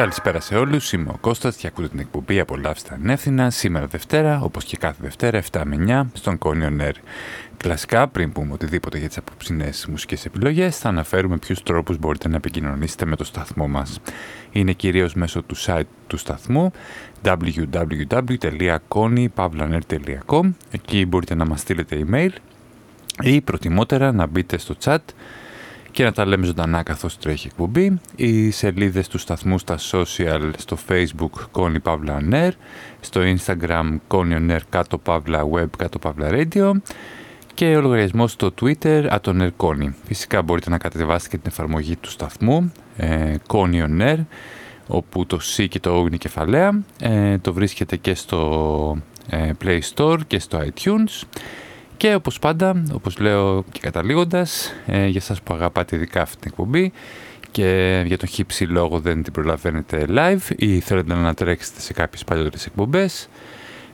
Καλησπέρα σε όλους, είμαι ο Κώστας και ακούτε την εκπομπή «Απολαύστε ανεύθυνα» σήμερα Δευτέρα, όπως και κάθε Δευτέρα, 7 με 9, στον Κόνιο Νέρ. Κλασικά, πριν πούμε οτιδήποτε για τις απόψινές μουσικές επιλογές, θα αναφέρουμε ποιους τρόπους μπορείτε να επικοινωνήσετε με το σταθμό μας. Είναι κυρίως μέσω του site του σταθμού www.konypavlaner.com Εκεί μπορείτε να μας στείλετε email ή προτιμότερα να μπείτε στο chat και να τα λέμε ζωντανά καθώς τρέχει εκπομπή. Οι σελίδες του σταθμού στα social, στο facebook Κόνη Παύλα Νέρ, στο instagram Κόνη Νέρ κάτω Παύλα Web κάτω Παύλα Radio και ο λογαριασμό στο twitter ατονέρ Κόνη. Φυσικά μπορείτε να κατεβάσετε και την εφαρμογή του σταθμού ε, Κόνη Νέρ όπου το C και το O είναι κεφαλαία. Ε, το βρίσκεται και στο ε, Play Store και στο iTunes. Και όπως πάντα, όπως λέω και καταλήγοντας, ε, για σας που αγαπάτε ειδικά αυτή την εκπομπή και για τον χύψη λόγο δεν την προλαβαίνετε live ή θέλετε να τρέξετε σε κάποιες παλιότερες εκπομπές,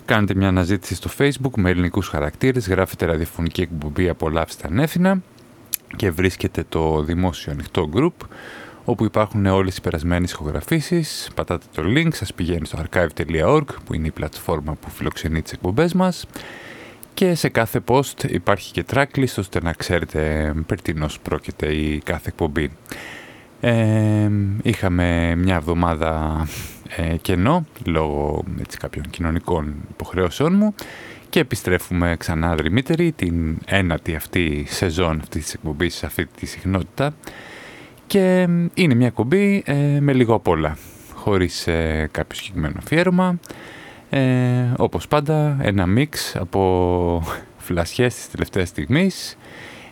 κάνετε μια αναζήτηση στο facebook με ελληνικούς χαρακτήρες, γράφετε ραδιοφωνική εκπομπή «Απολαύστε ανέφηνα» και βρίσκετε το δημόσιο ανοιχτό group όπου υπάρχουν όλες οι περασμένες ηχογραφήσεις. Πατάτε το link, σας πηγαίνει στο archive.org που είναι η πλατφόρμα που φιλοξενεί τις εκπομπές μας και σε κάθε post υπάρχει και tracklist ώστε να ξέρετε περί πρόκειται η κάθε εκπομπή. Ε, είχαμε μια εβδομάδα ε, κενό λόγω έτσι, κάποιων κοινωνικών υποχρεώσεων μου και επιστρέφουμε ξανά δρυμύτερη την ένατη αυτή σεζόν αυτής της εκπομπής σε αυτή τη συχνότητα και είναι μια εκπομπή ε, με λίγο απ' όλα χωρίς ε, κάποιο συγκεκριμένο αφιέρωμα ε, όπως πάντα ένα μίξ από φλασιές της τελευταίας στιγμής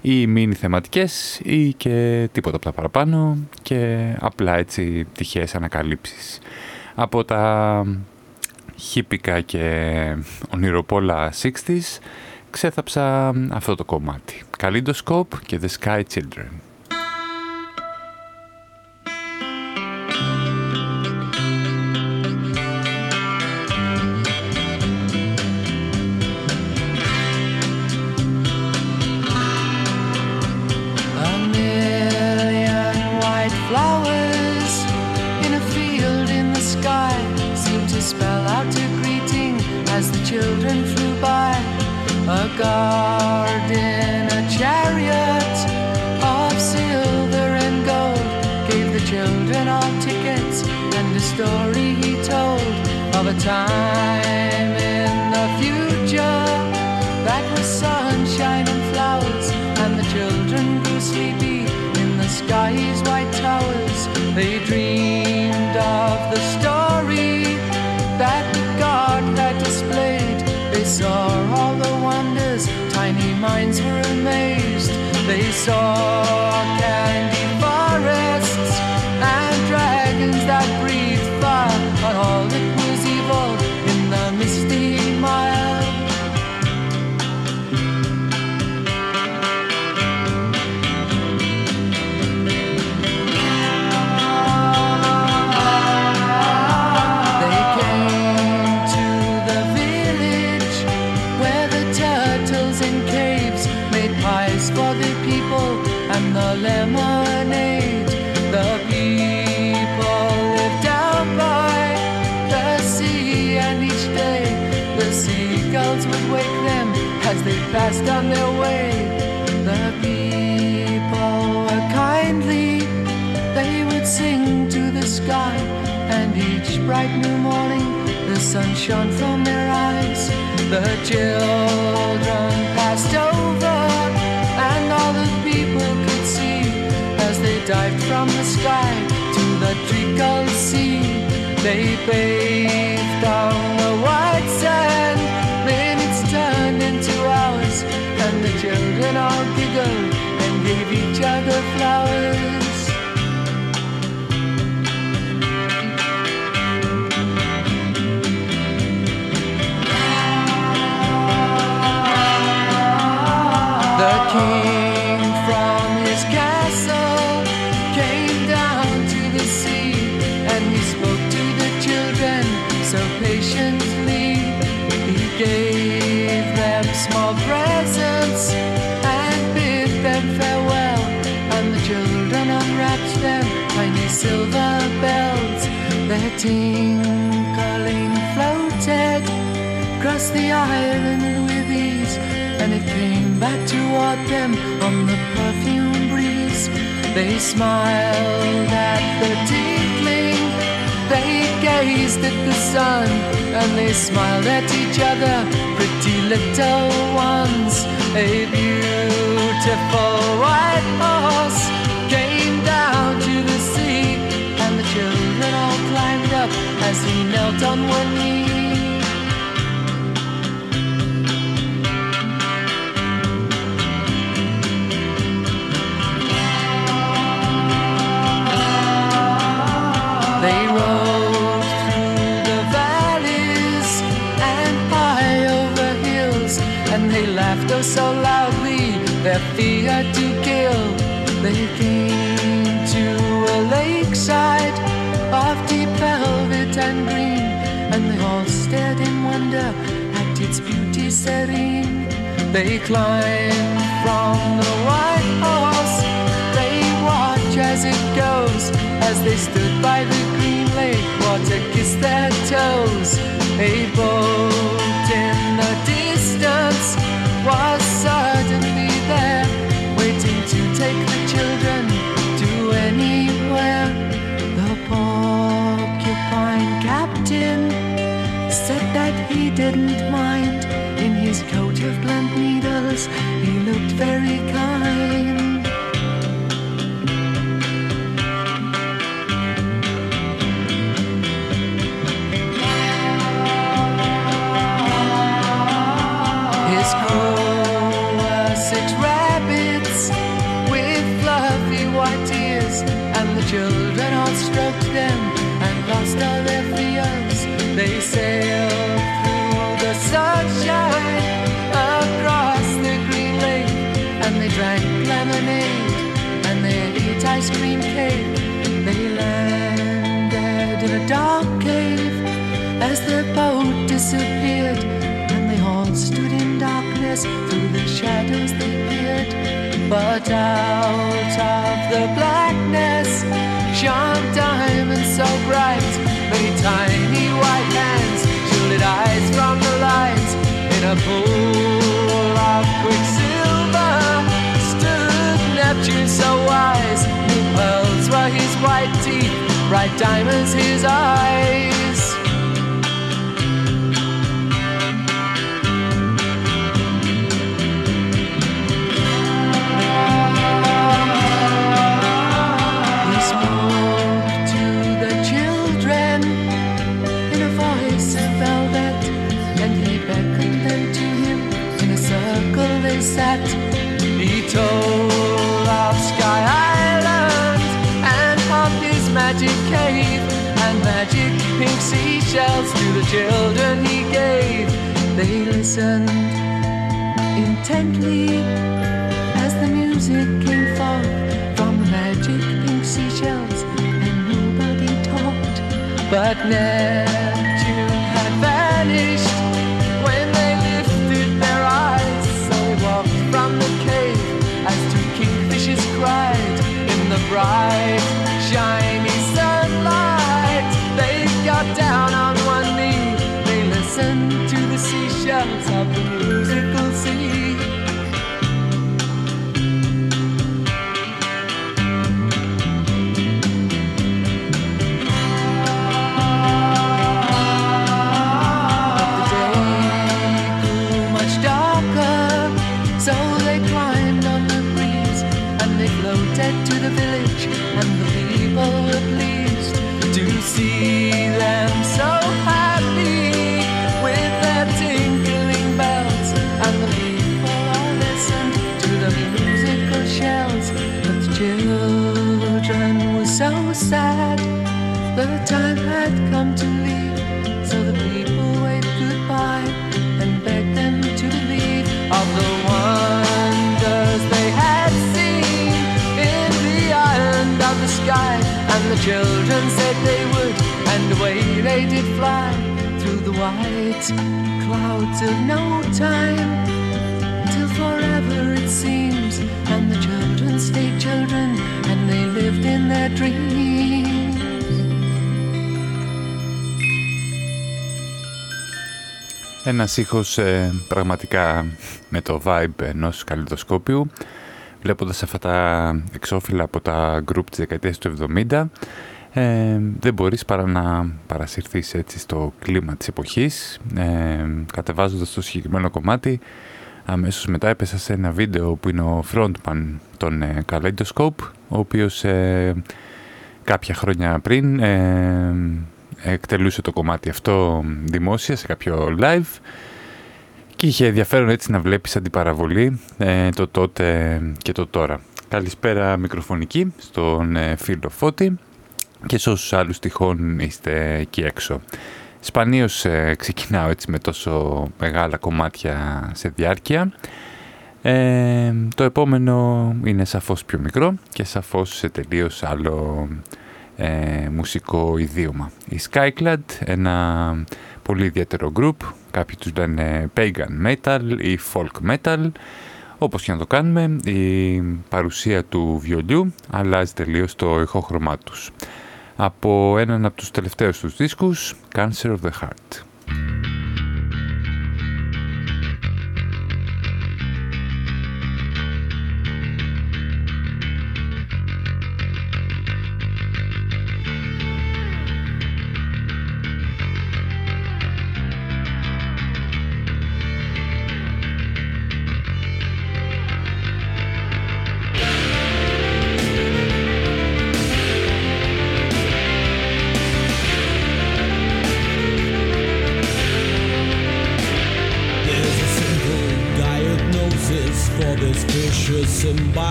ή μίνι θεματικές ή και τίποτα από τα παραπάνω και απλά έτσι τυχαίες ανακαλύψεις. Από τα χίπικα και ονειροπόλα 60s ξέθαψα αυτό το κομμάτι. Kaleidoscope και The Sky Children. Garden, a chariot of silver and gold. Gave the children all tickets and a story he told of a time They saw passed on their way. The people were kindly, they would sing to the sky, and each bright new morning the sun shone from their eyes. The children passed over, and all the people could see as they dived from the sky to the treacle sea. They bathed the flowers. Tinkling floated across the island with ease, and it came back toward them on the perfume breeze. They smiled at the tinkling, they gazed at the sun, and they smiled at each other, pretty little ones. A beautiful white horse as he knelt on one knee. They rode through the valleys and high over hills, and they laughed oh so loudly their fear to kill. They came velvet and green, and they all stared in wonder at its beauty serene. They climbed from the white horse, they watch as it goes, as they stood by the green lake, water kissed their toes. A boat in the distance was suddenly there, waiting to take didn't mind. The boat disappeared, and they all stood in darkness through the shadows they peered. But out of the blackness shone diamonds so bright, many tiny white hands shielded eyes from the light. In a pool of quicksilver stood Neptune so wise. Pearls were his white teeth, bright diamonds his eyes. Seashells to the children he gave. They listened intently as the music came forth from the magic pink seashells, and nobody talked. But Neptune had vanished when they lifted their eyes. They walked from the cave as two kingfishers cried in the bright, children said they would, and away they did fly through the white clouds of no time. Till forever it seems, and the children stayed children, and they lived in their dreams. Ένας ήχος ε, πραγματικά με το vibe ενός καλλιδοσκόπιου βλέποντας αυτά τα εξώφυλλα από τα group της δεκαετίας του 70 ε, δεν μπορείς παρά να παρασυρθείς έτσι στο κλίμα της εποχής ε, κατεβάζοντας το συγκεκριμένο κομμάτι. Αμέσως μετά έπεσα σε ένα βίντεο που είναι ο frontman των ε, Kaleidoscope ο οποίος ε, κάποια χρόνια πριν ε, εκτελούσε το κομμάτι αυτό δημόσια σε κάποιο live και είχε ενδιαφέρον έτσι να βλέπεις αντιπαραβολή ε, το τότε και το τώρα. Καλησπέρα μικροφωνική στον ε, φίλο Φώτη και σε όσους άλλους τυχόν είστε εκεί έξω. Σπανίως ε, ξεκινάω έτσι με τόσο μεγάλα κομμάτια σε διάρκεια. Ε, το επόμενο είναι σαφώς πιο μικρό και σαφώς σε τελείως άλλο ε, μουσικό ιδίωμα. Η Skyclad, ένα πολύ ιδιαίτερο group, κάποιοι τους λένε pagan metal ή folk metal, όπως και να το κάνουμε, η παρουσία του βιολιού αλλάζει τελείως το ηχόχρωμά τους. Από έναν από τους τελευταίους τους δίσκους, Cancer of the Heart.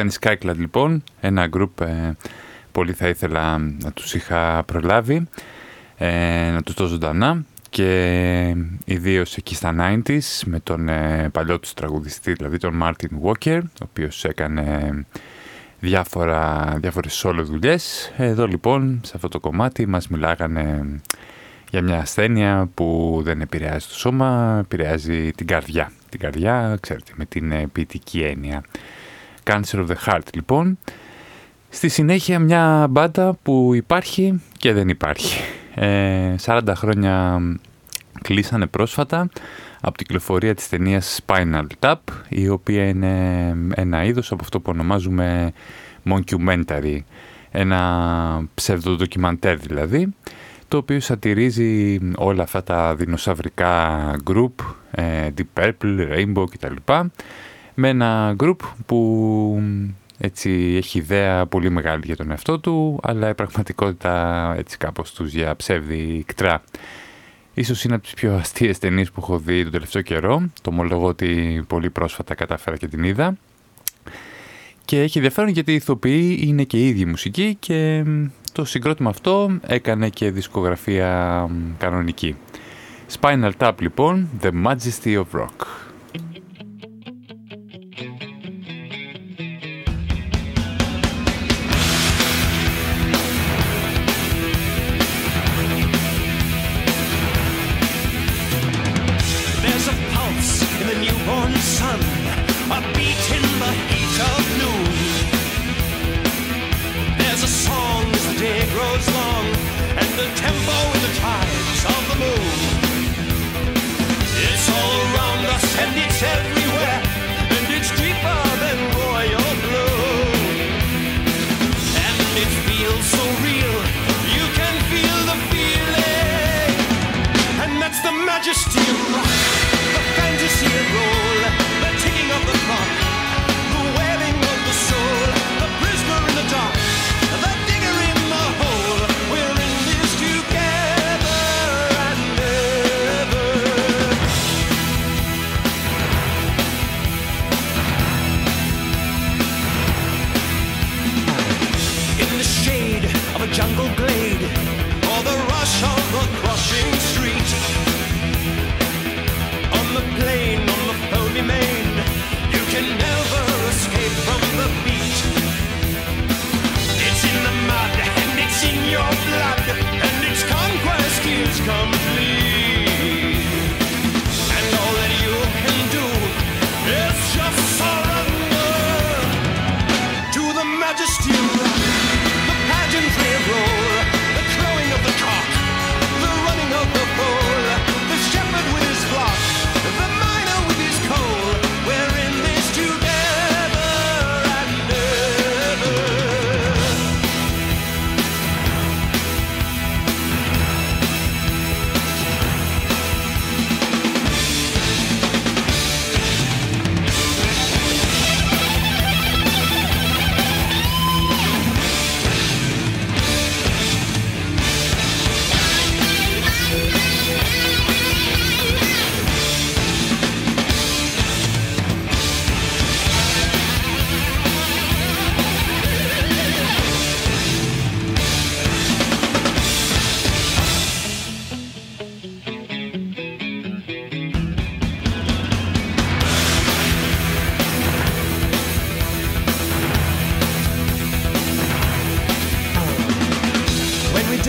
Ήταν η Skyclad λοιπόν, ένα group ε, πολύ θα ήθελα να τους είχα προλάβει, ε, να τους δω ζωντανά και ιδίως εκεί στα 90s με τον ε, παλιό τους τραγουδιστή, δηλαδή τον Martin Walker, ο οποίος έκανε διάφορα, διάφορες solo δουλειές. Εδώ λοιπόν, σε αυτό το κομμάτι, μας μιλάγανε για μια ασθένεια που δεν επηρεάζει το σώμα, επηρεάζει την καρδιά. Την καρδιά, ξέρετε, με την ποιητική έννοια. Cancer of the Heart λοιπόν. Στη συνέχεια μια μπάντα που υπάρχει και δεν υπάρχει. Ε, 40 χρόνια κλείσανε πρόσφατα από την κυκλοφορία της ταινίας Spinal Tap η οποία είναι ένα είδος από αυτό που ονομάζουμε Moncumentary ένα ψευδοδοκιμαντέρ δηλαδή το οποίο σατυρίζει όλα αυτά τα δεινοσαυρικά group ε, Deep Purple, Rainbow κτλ με ένα group που έτσι έχει ιδέα πολύ μεγάλη για τον εαυτό του, αλλά η πραγματικότητα έτσι κάπως τους για ψεύδι κτρά. Ίσως είναι από τις πιο αστείες ταινίες που έχω δει τον τελευταίο καιρό. Το ομολογώ ότι πολύ πρόσφατα κατάφερα και την είδα. Και έχει ενδιαφέρον γιατί οι ηθοποιοί είναι και οι ίδιοι μουσικοί και το συγκρότημα αυτό έκανε και δισκογραφία κανονική. Spinal Tap λοιπόν, The Majesty of Rock. hours long, and the tempo and the tides of the moon. It's all around us and it's everywhere, and it's deeper than royal blue. And it feels so real, you can feel the feeling, and that's the majesty of rock. It's in your blood, and its conquest is complete.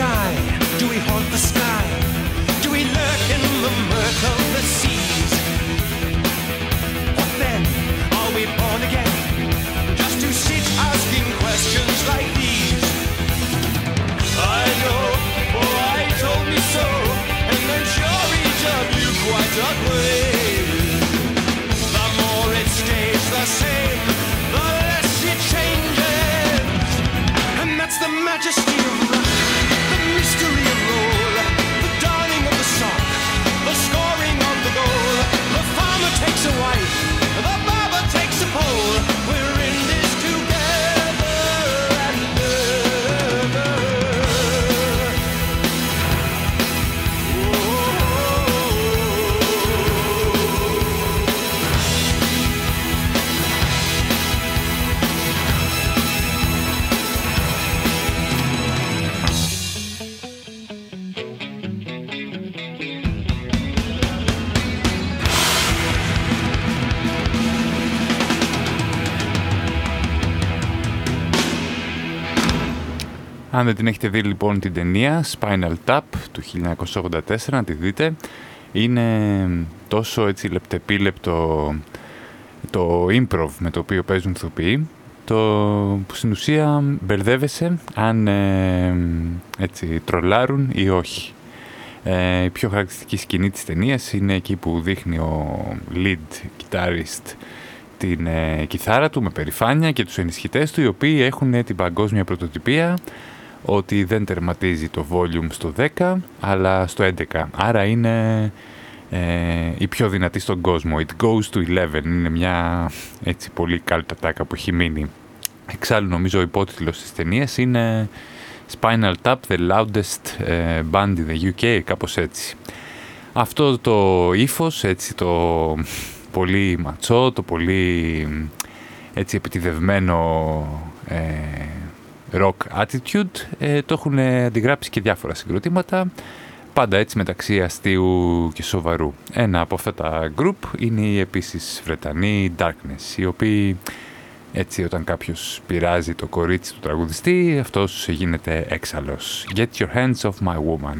Die? Do we haunt the sky? Do we lurk in the murk of the seas? What then? Are we born again? Just to sit asking questions like these? I know, for I told me so, and then sure each of you quite agreed. The more it stays the same, the less it changes. And that's the majesty Αν δεν την έχετε δει λοιπόν την ταινία Spinal Tap του 1984 να τη δείτε είναι τόσο έτσι λεπτεπίλεπτο το improv με το οποίο παίζουν ηθοποιοί το που στην ουσία μπερδεύεσαι αν ε, έτσι τρολάρουν ή όχι. Ε, η πιο χαρακτηριστική σκηνή της ταινίας είναι εκεί που δείχνει ο lead guitarist την ε, κιθάρα του με περηφάνεια και τους ενισχυτές του οι οποίοι έχουν ε, την παγκόσμια πρωτοτυπία ότι δεν τερματίζει το volume στο 10 αλλά στο 11 άρα είναι ε, η πιο δυνατή στον κόσμο. It goes to 11 είναι μια έτσι πολύ κάλτα τάκα που έχει μείνει. Εξάλλου νομίζω ο υπότιτλος της ταινίας είναι Spinal Tap the loudest ε, band in the UK κάπως έτσι. Αυτό το ύφος έτσι το πολύ ματσό το πολύ έτσι επιτιδευμένο ε, rock attitude ε, το έχουν αντιγράψει και διάφορα συγκροτήματα πάντα έτσι μεταξύ αστείου και σοβαρού. Ένα από αυτά τα group είναι οι επίσης Βρετανοί Darkness, οι οποίοι έτσι όταν κάποιος πειράζει το κορίτσι του τραγουδιστή, αυτός γίνεται έξαλλος. Get your hands off my woman.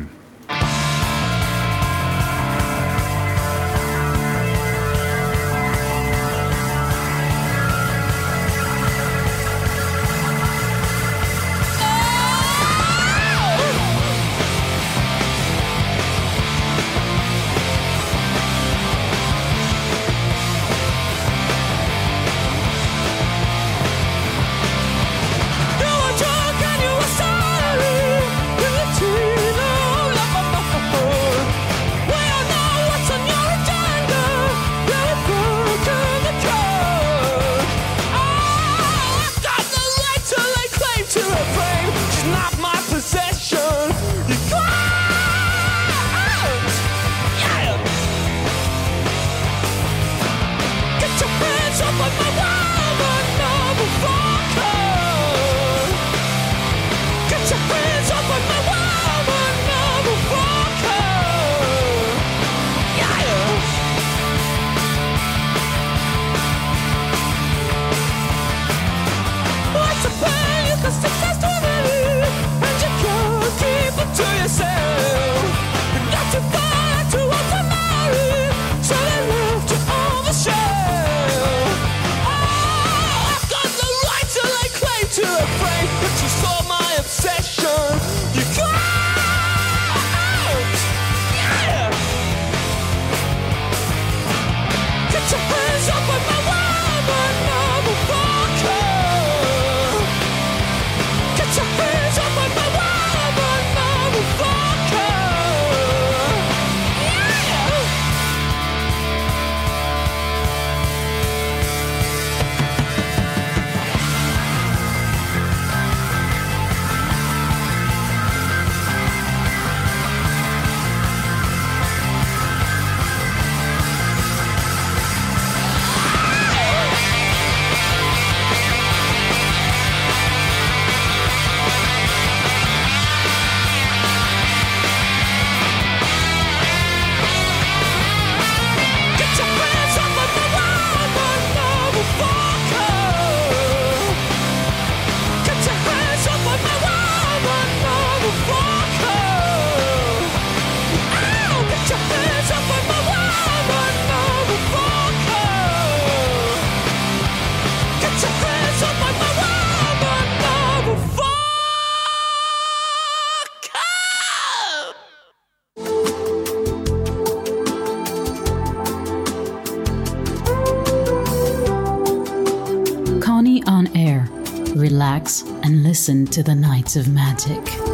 To the Nights of Magic.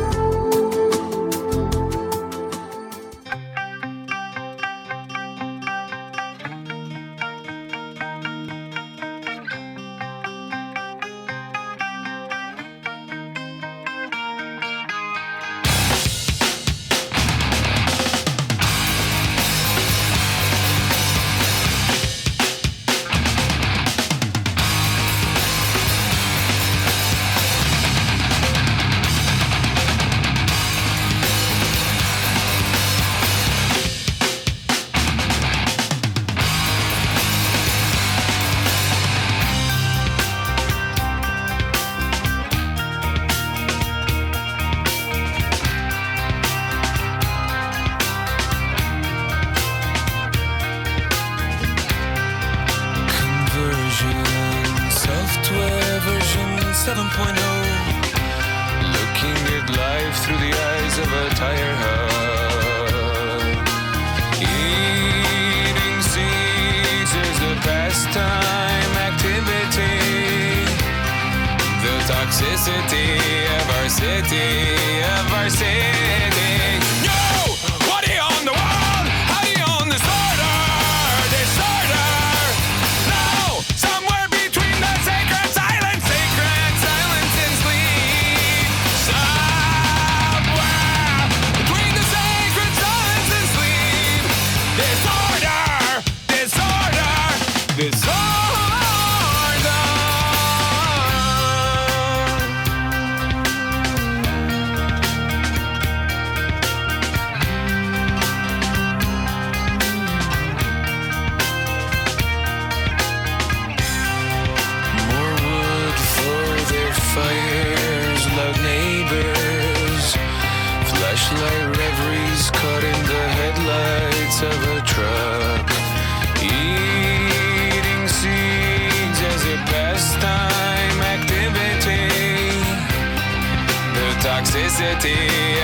city,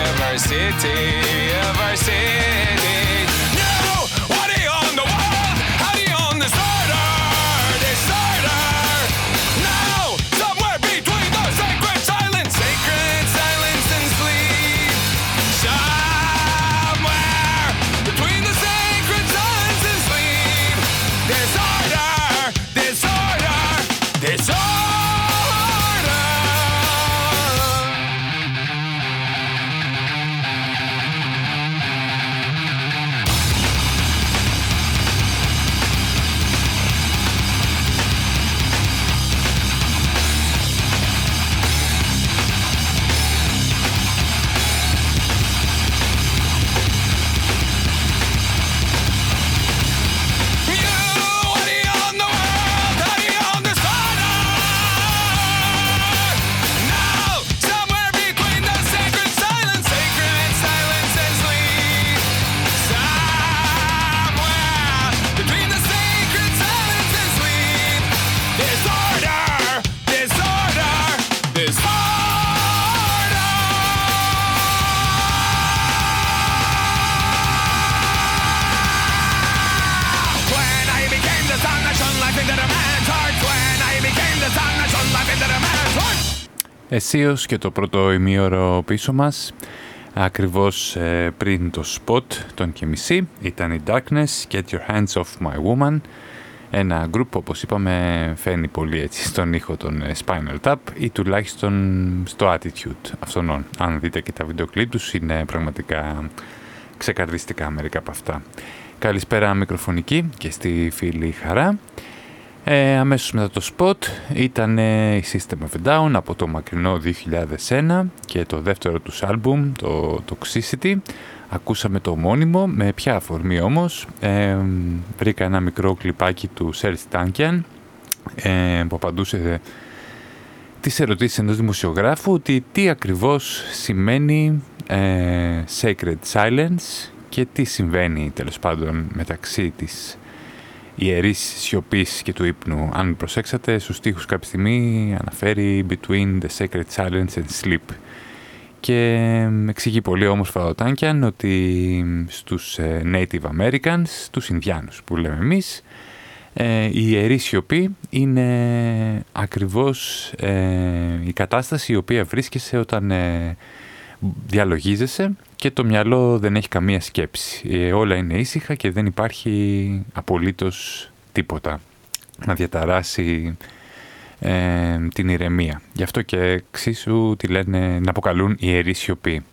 of our city. Εσείως και το πρώτο ημίωρο πίσω μας, ακριβώς ε, πριν το spot των και μισή, ήταν η Darkness, Get Your Hands Off My Woman, ένα group όπως είπαμε φαίνει πολύ έτσι στον ήχο των ε, Spinal Tap ή τουλάχιστον στο attitude αυτών. Αν δείτε και τα βίντεο κλιπ τους είναι πραγματικά ξεκαρδιστικά μερικά από αυτά. Καλησπέρα μικροφωνική και στη φίλη Χαρά. Ε, αμέσως μετά το spot ήταν η System of a Down από το μακρινό 2001 και το δεύτερο τους άλμπουμ, το Toxicity. Ακούσαμε το μόνιμο, με ποια αφορμή όμως. Ε, βρήκα ένα μικρό κλιπάκι του Serge Tankian ε, που απαντούσε τις ερωτήσεις ενός δημοσιογράφου ότι τι ακριβώς σημαίνει ε, Sacred Silence και τι συμβαίνει τέλος πάντων μεταξύ της ιερής σιωπής και του ύπνου. Αν προσέξατε, στους στίχους κάποια στιγμή αναφέρει «between the sacred silence and sleep». Και εξηγεί πολύ όμορφα ο Τάνκιαν ότι στους ε, Native Americans, τους Ινδιάνους που λέμε εμείς, Ε, η ιερή σιωπή είναι ακριβώς ε, η κατάσταση η οποία βρίσκεσαι όταν ε, διαλογίζεσαι και το μυαλό δεν έχει καμία σκέψη. Ε, όλα είναι ήσυχα και δεν υπάρχει απολύτως τίποτα να διαταράσει την ηρεμία. Γι' αυτό και εξίσου τη λένε να αποκαλούν ιερή σιωπή.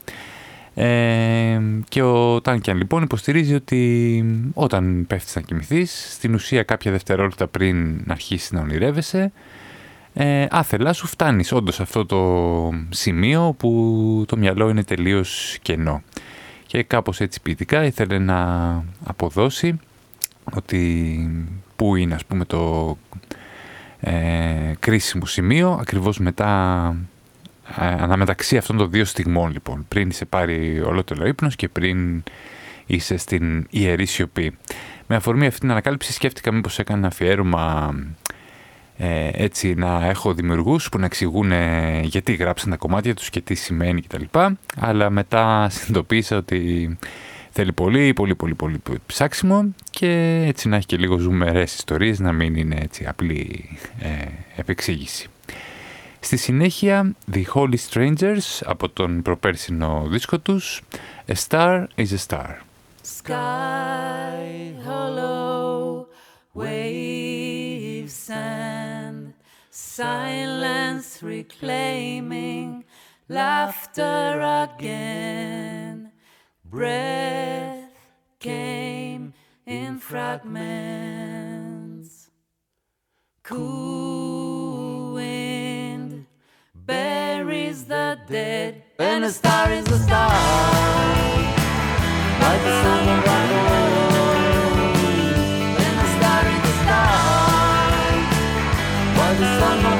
Ε, και ο Τάνκιαν λοιπόν υποστηρίζει ότι όταν πέφτεις να κοιμηθείς, στην ουσία κάποια δευτερόλεπτα πριν να αρχίσεις να ονειρεύεσαι, ε, άθελά σου φτάνεις όντως σε αυτό το σημείο που το μυαλό είναι τελείως κενό. Και κάπως έτσι ποιητικά ήθελε να αποδώσει ότι πού είναι ας πούμε το ε, κρίσιμο σημείο ακριβώς μετά αναμεταξύ αυτών των δύο στιγμών λοιπόν, πριν είσαι πάρει ολότερο ύπνος και πριν είσαι στην ιερή σιωπή. Με αφορμή αυτή την ανακάλυψη σκέφτηκα μήπως έκανα αφιέρωμα ε, έτσι να έχω δημιουργούς που να εξηγούν γιατί γράψαν τα κομμάτια τους και τι σημαίνει κτλ. Αλλά μετά συνειδητοποίησα ότι θέλει πολύ, πολύ, πολύ, πολύ ψάξιμο και έτσι να έχει και λίγο ζουμερές ιστορίες, να μην είναι έτσι απλή ε, επεξήγηση. Στη συνέχεια, The Holy Strangers από τον προπέρσινο δίσκο τους A Star is a Star. Sky hollow, waves sand, silence reclaiming, laughter again, breath came in fragments. Cool wind buries the dead, and a star is a star, like the sun of our the sun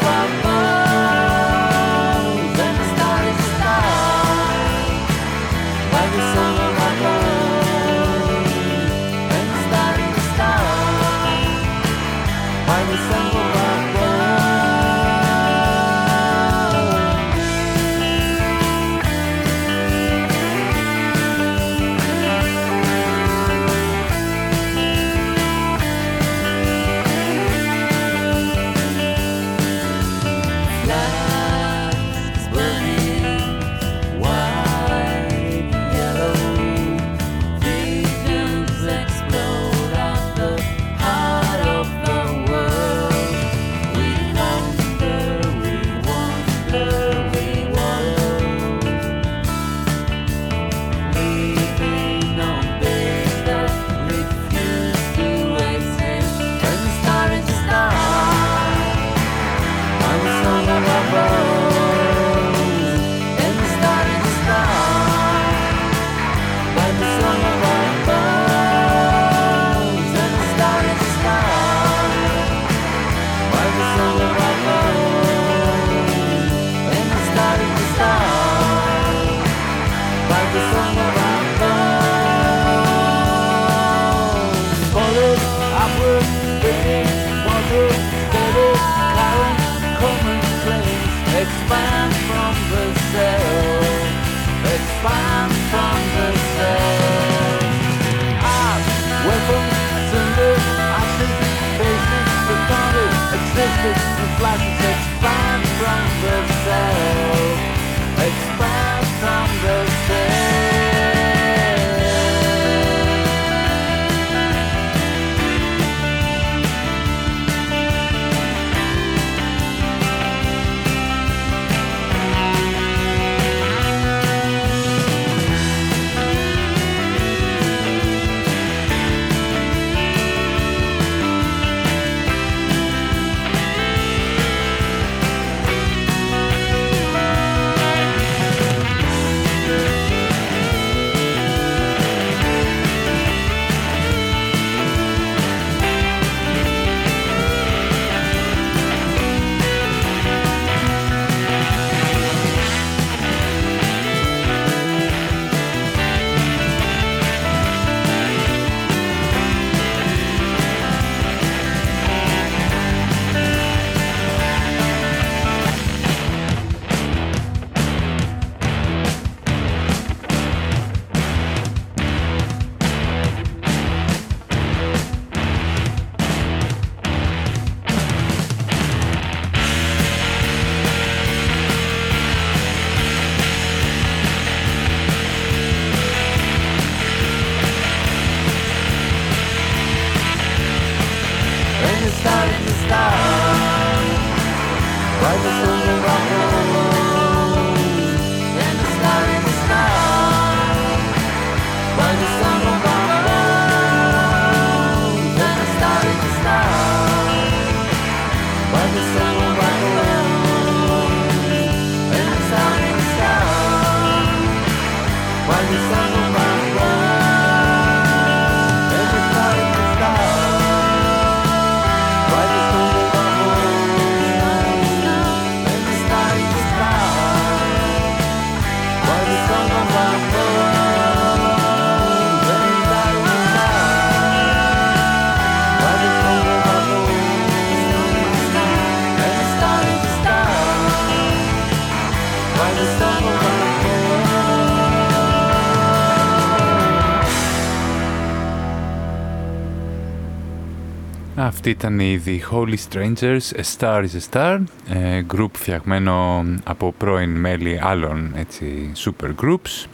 Αυτή ήταν η The Holy Strangers, A Star is a Star, ε, group φτιαγμένο από πρώην μέλη άλλων έτσι, super groups.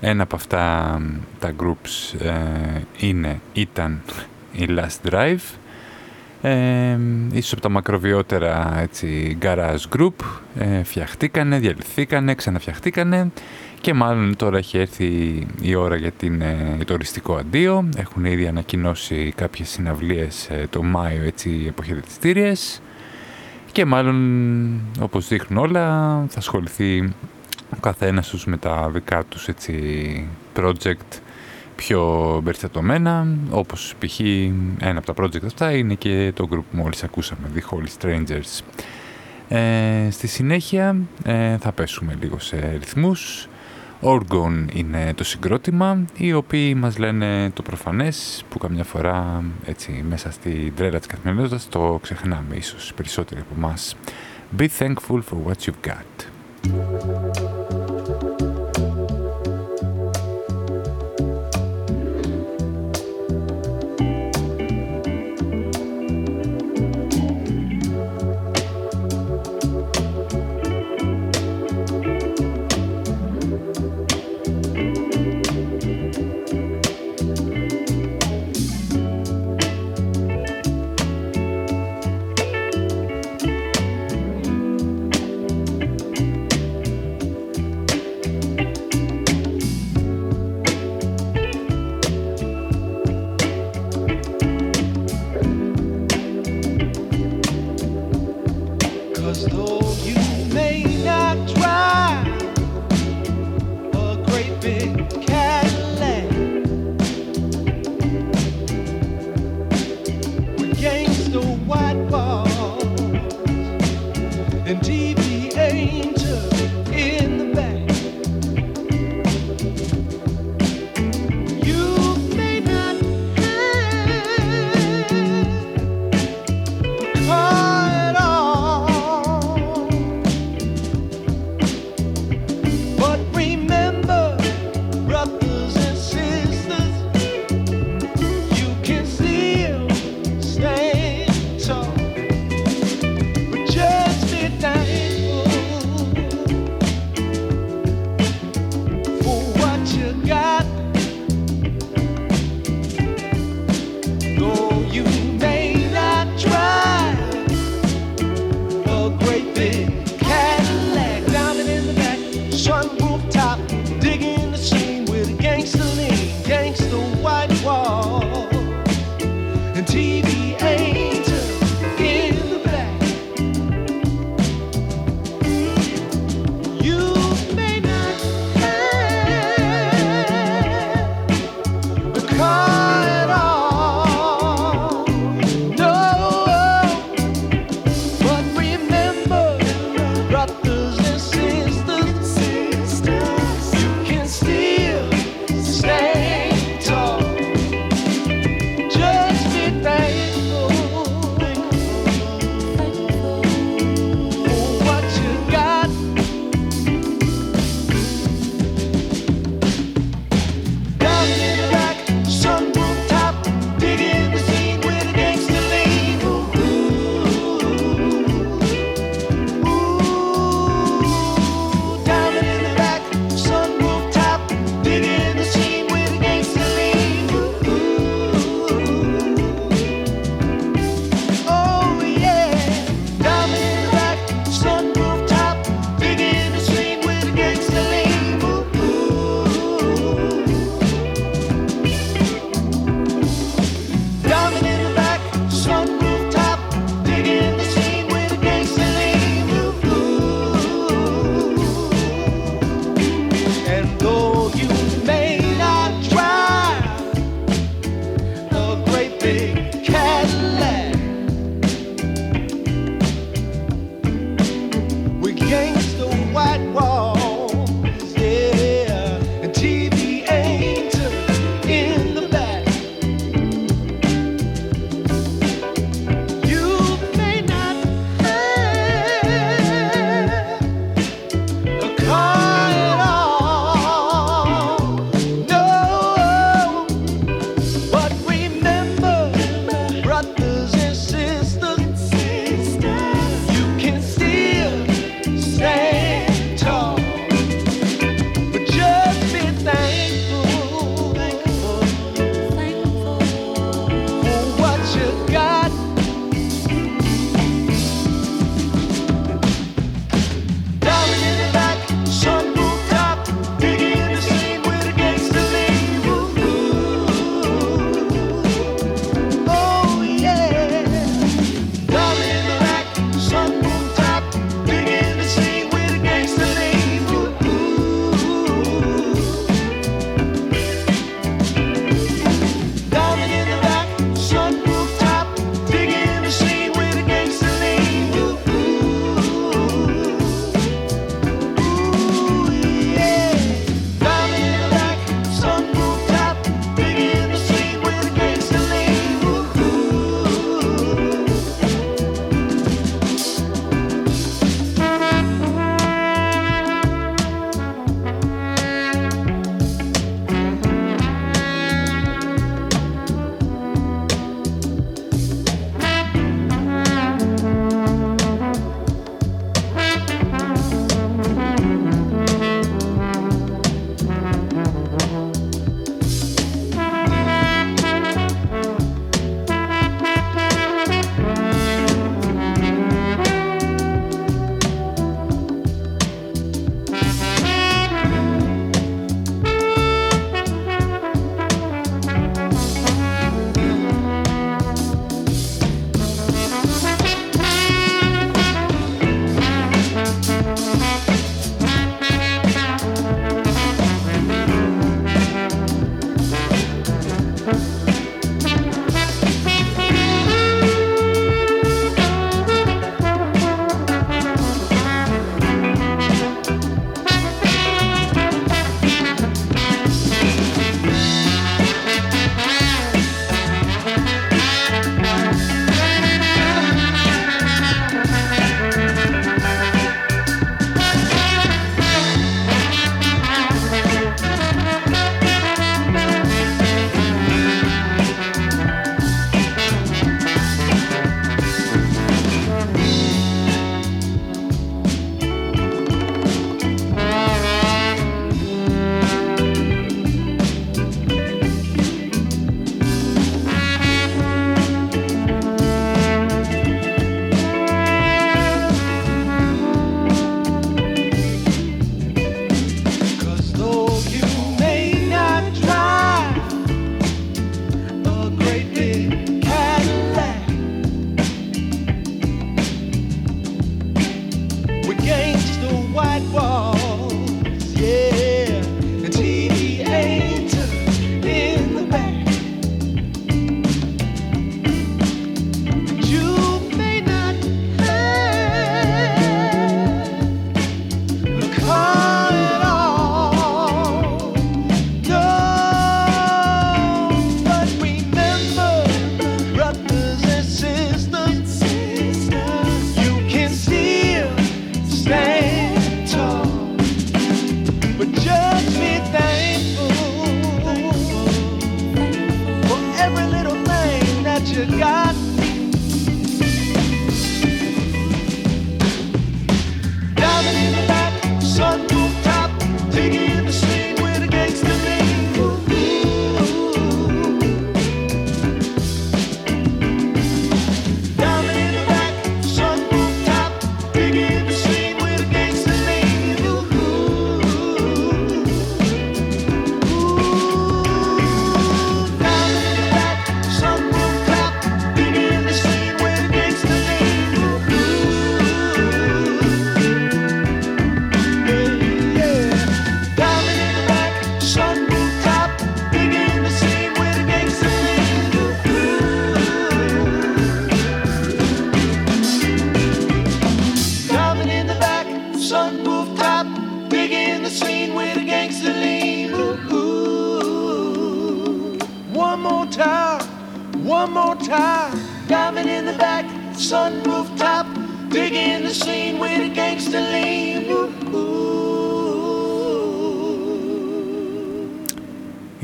Ένα από αυτά τα groups ε, είναι, ήταν η Last Drive, ε, ίσως από τα μακροβιότερα έτσι, garage group, ε, φτιαχτήκανε, διαλυθήκανε, ξαναφτιαχτήκανε και μάλλον τώρα έχει έρθει η ώρα για, την, ε, το οριστικό αντίο. Έχουν ήδη ανακοινώσει κάποιες συναυλίες ε, το Μάιο, έτσι, εποχαιρετιστήριες. Και μάλλον, όπως δείχνουν όλα, θα ασχοληθεί ο καθένας τους με τα δικά τους έτσι, project πιο περιστατωμένα, όπως π.χ. ένα από τα project αυτά είναι και το group που μόλις ακούσαμε, The Holy Strangers. Ε, στη συνέχεια ε, θα πέσουμε λίγο σε ρυθμούς. Orgon είναι το συγκρότημα, οι οποίοι μας λένε το προφανές που καμιά φορά έτσι μέσα στη τρέλα της καθημερινότητας το ξεχνάμε ίσως περισσότεροι από εμάς. Be thankful for what you've got.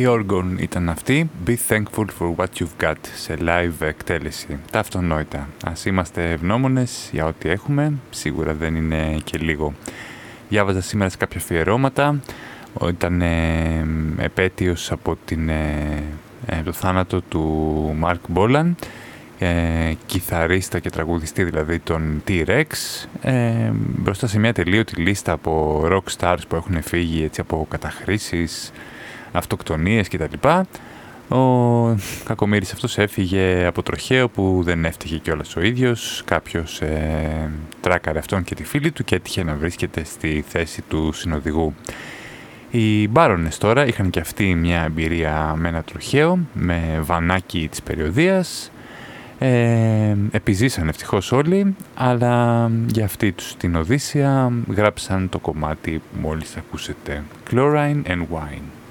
Η Orgon ήταν αυτή. Be thankful for what you've got σε live εκτέλεση. Τα αυτονόητα. Ας είμαστε ευγνώμονες για ό,τι έχουμε. Σίγουρα δεν είναι και λίγο. Διάβαζα σήμερα σε κάποια αφιερώματα. Ήταν ε, επέτειος από την, ε, ε, το θάνατο του Μάρκ Μπόλαν ε, κιθαρίστα και τραγουδιστή δηλαδή τον T-Rex ε, μπροστά σε μια τελείωτη λίστα από rock stars που έχουν φύγει έτσι, από καταχρήσεις, αυτοκτονίες κτλ. Ο κακομύρης αυτός έφυγε από τροχαίο που δεν έφτυγε κιόλας ο ίδιος. Κάποιος ε, τράκαρε αυτόν και τη φίλη του και έτυχε να βρίσκεται στη θέση του συνοδηγού. Οι Μπάρονες τώρα είχαν και αυτοί μια εμπειρία με ένα τροχαίο, με βανάκι της περιοδίας. Ε, επιζήσαν ευτυχώς όλοι, αλλά για αυτή τους την Οδύσσια γράψαν το κομμάτι που μόλις ακούσετε. Chlorine and Wine.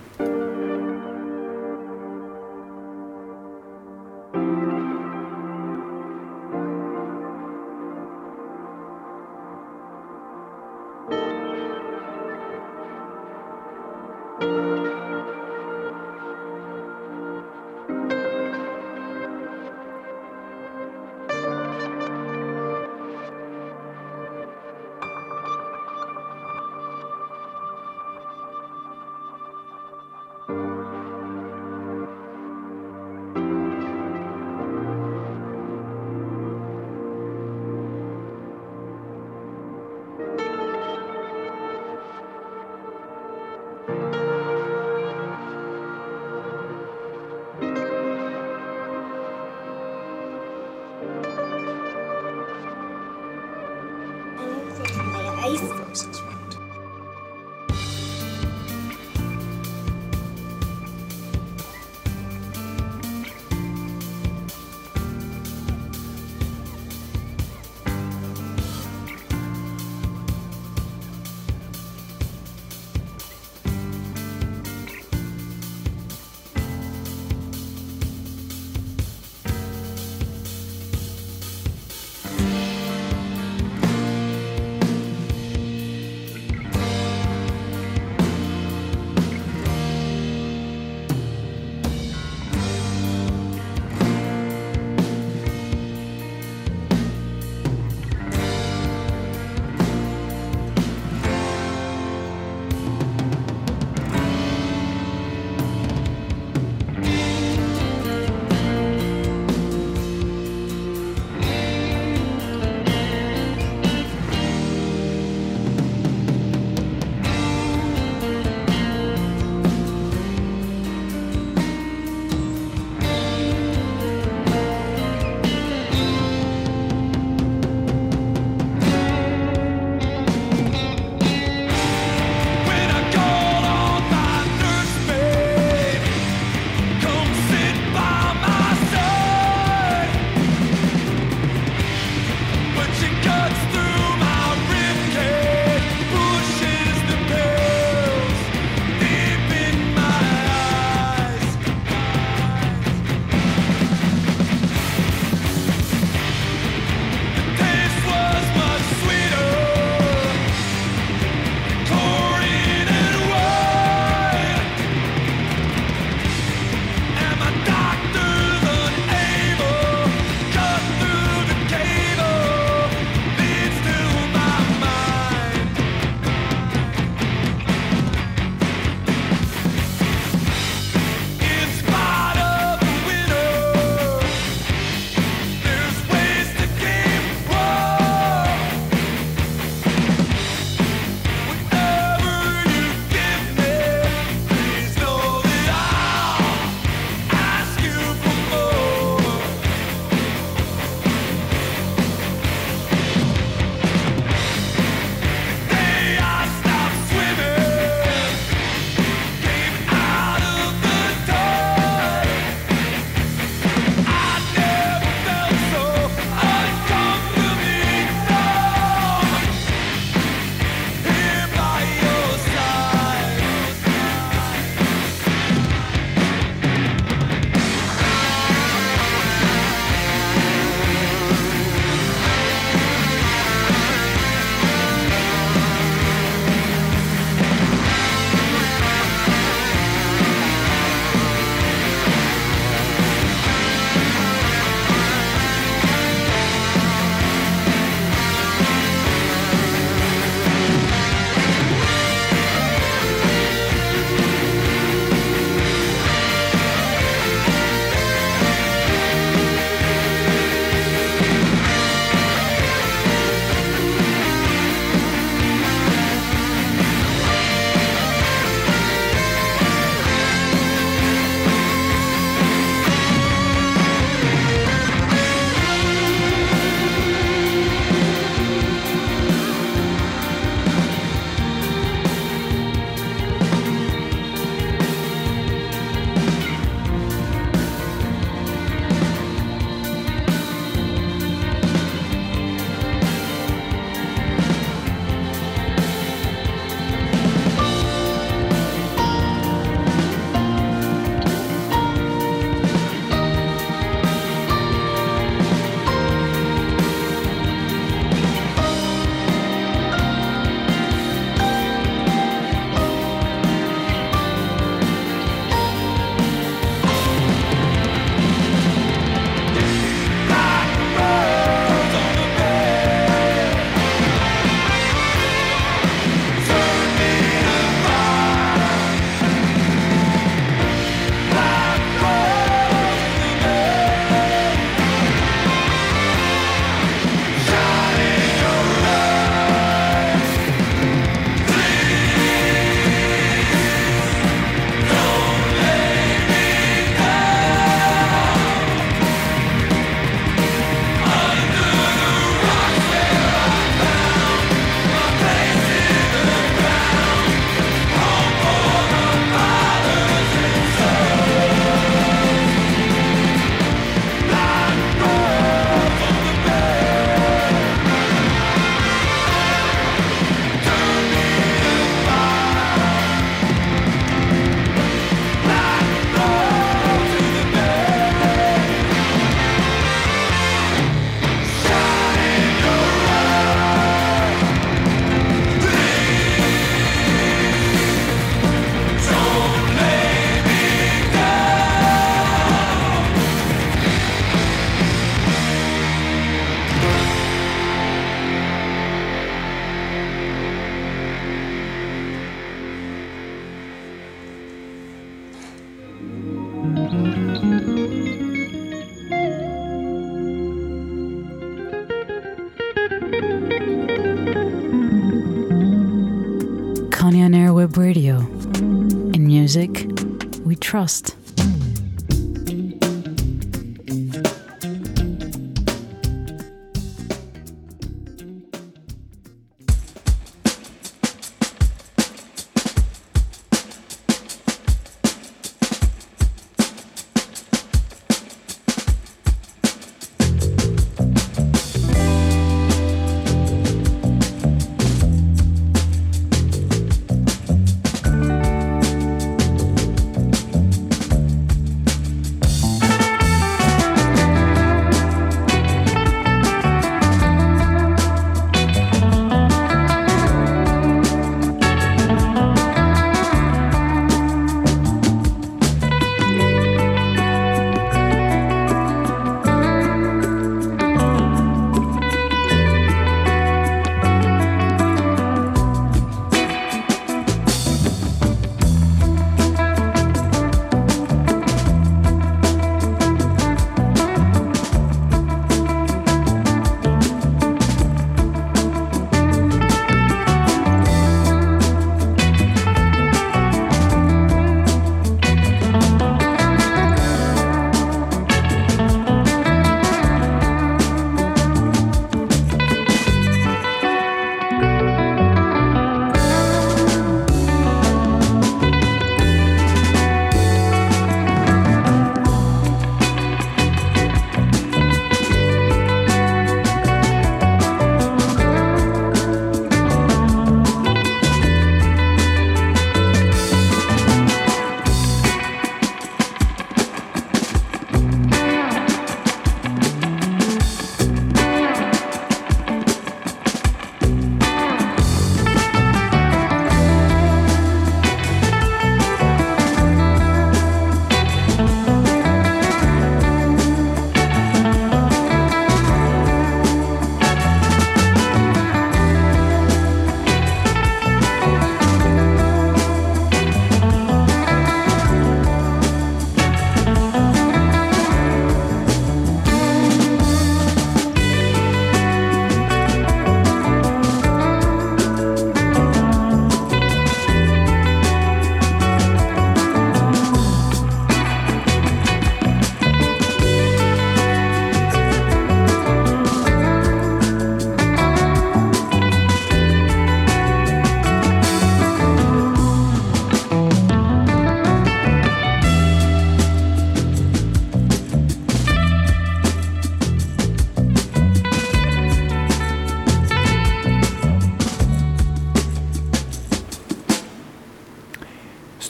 Trust.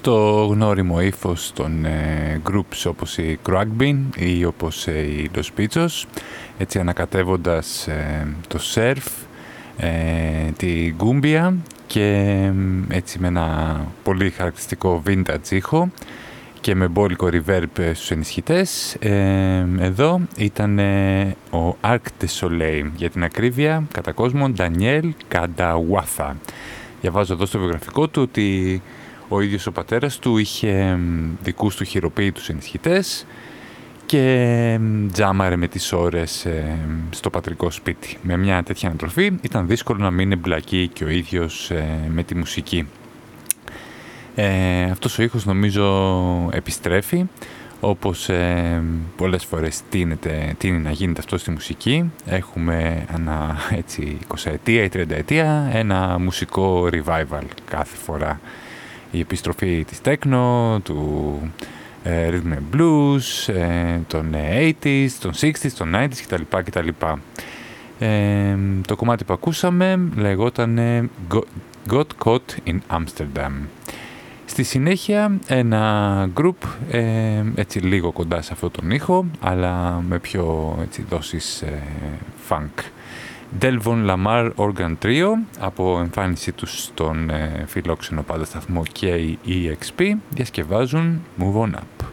Στο γνώριμο ύφος των ε, groups όπως η Crackbean ή όπως ε, η Los Pizzos έτσι ανακατεύοντας ε, το surf, ε, τη γκούμπια και έτσι με ένα πολύ χαρακτηριστικό vintage ήχο και με μπόλικο reverb στους ενισχυτές. εδώ ήταν ο Arc de Soleil για την ακρίβεια κατά κόσμο Daniel Kadawafa. Διαβάζω εδώ στο βιογραφικό του ότι ο ίδιος ο πατέρας του είχε δικούς του χειροποίητους ενισχυτές και τζάμαρε με τις ώρες στο πατρικό σπίτι. Με μια τέτοια ανατροφή ήταν δύσκολο να μην εμπλακεί και ο ίδιος ε, με τη μουσική. Ε, αυτός ο ήχος νομίζω επιστρέφει όπως ε, πολλές φορές τίνεται, τίνει να γίνεται αυτό στη μουσική. Έχουμε ένα έτσι 20 ετία ή 30 ετία ένα μουσικό revival κάθε φορά η επιστροφή της techno, του ε, rhythm and blues, ε, των 80s, των 60s, των 90s κτλ. κτλ. Ε, το κομμάτι που ακούσαμε λεγόταν Got Caught in Amsterdam. Στη συνέχεια ένα group ε, έτσι λίγο κοντά σε αυτόν τον ήχο αλλά με πιο έτσι, δόσεις ε, funk. Delvon Lamar Organ Trio από εμφάνισή τους στον ε, φιλόξενο πάντα σταθμό KEXP διασκευάζουν Move On Up.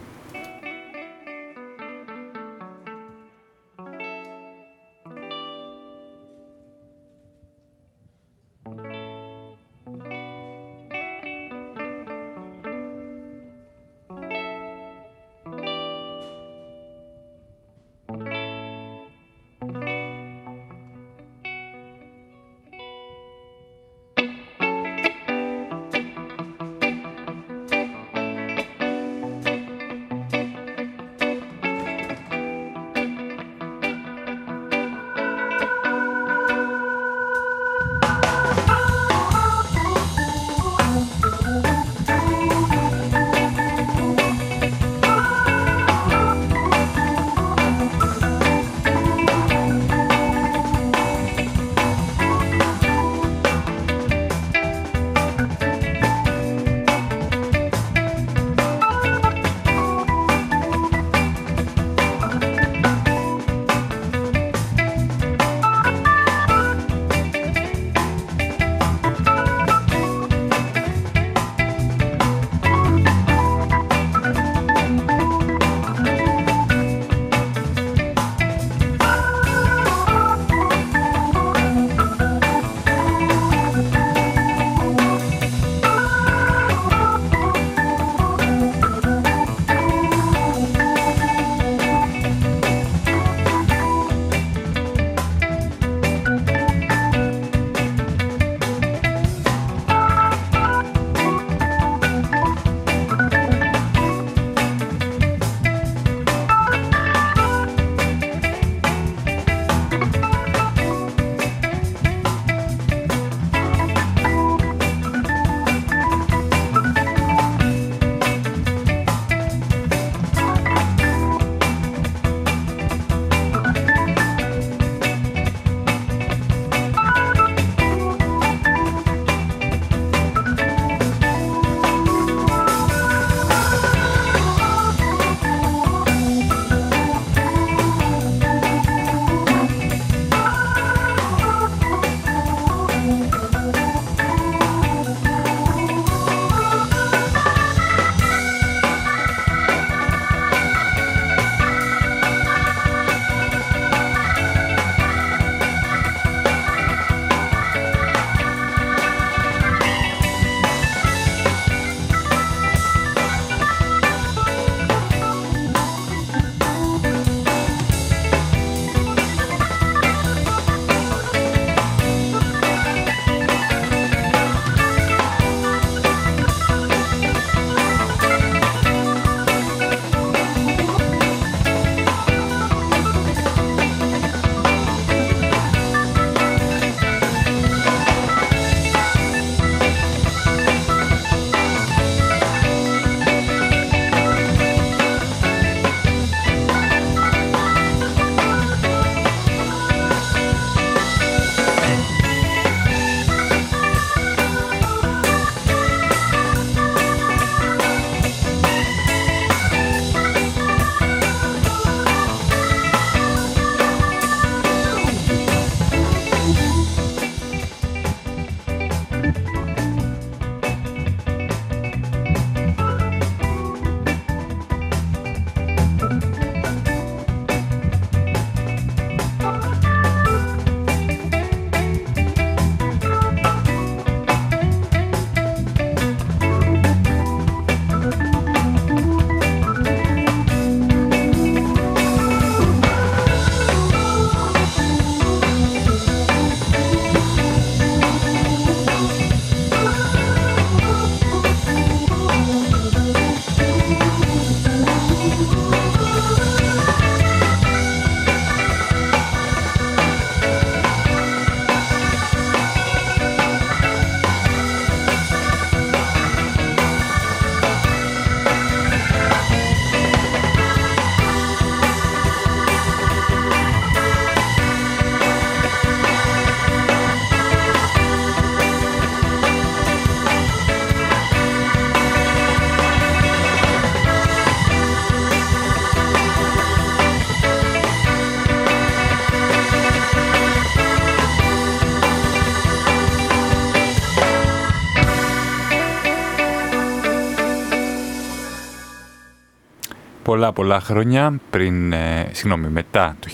Πολλά πολλά χρόνια πριν, ε, συγγνώμη, μετά το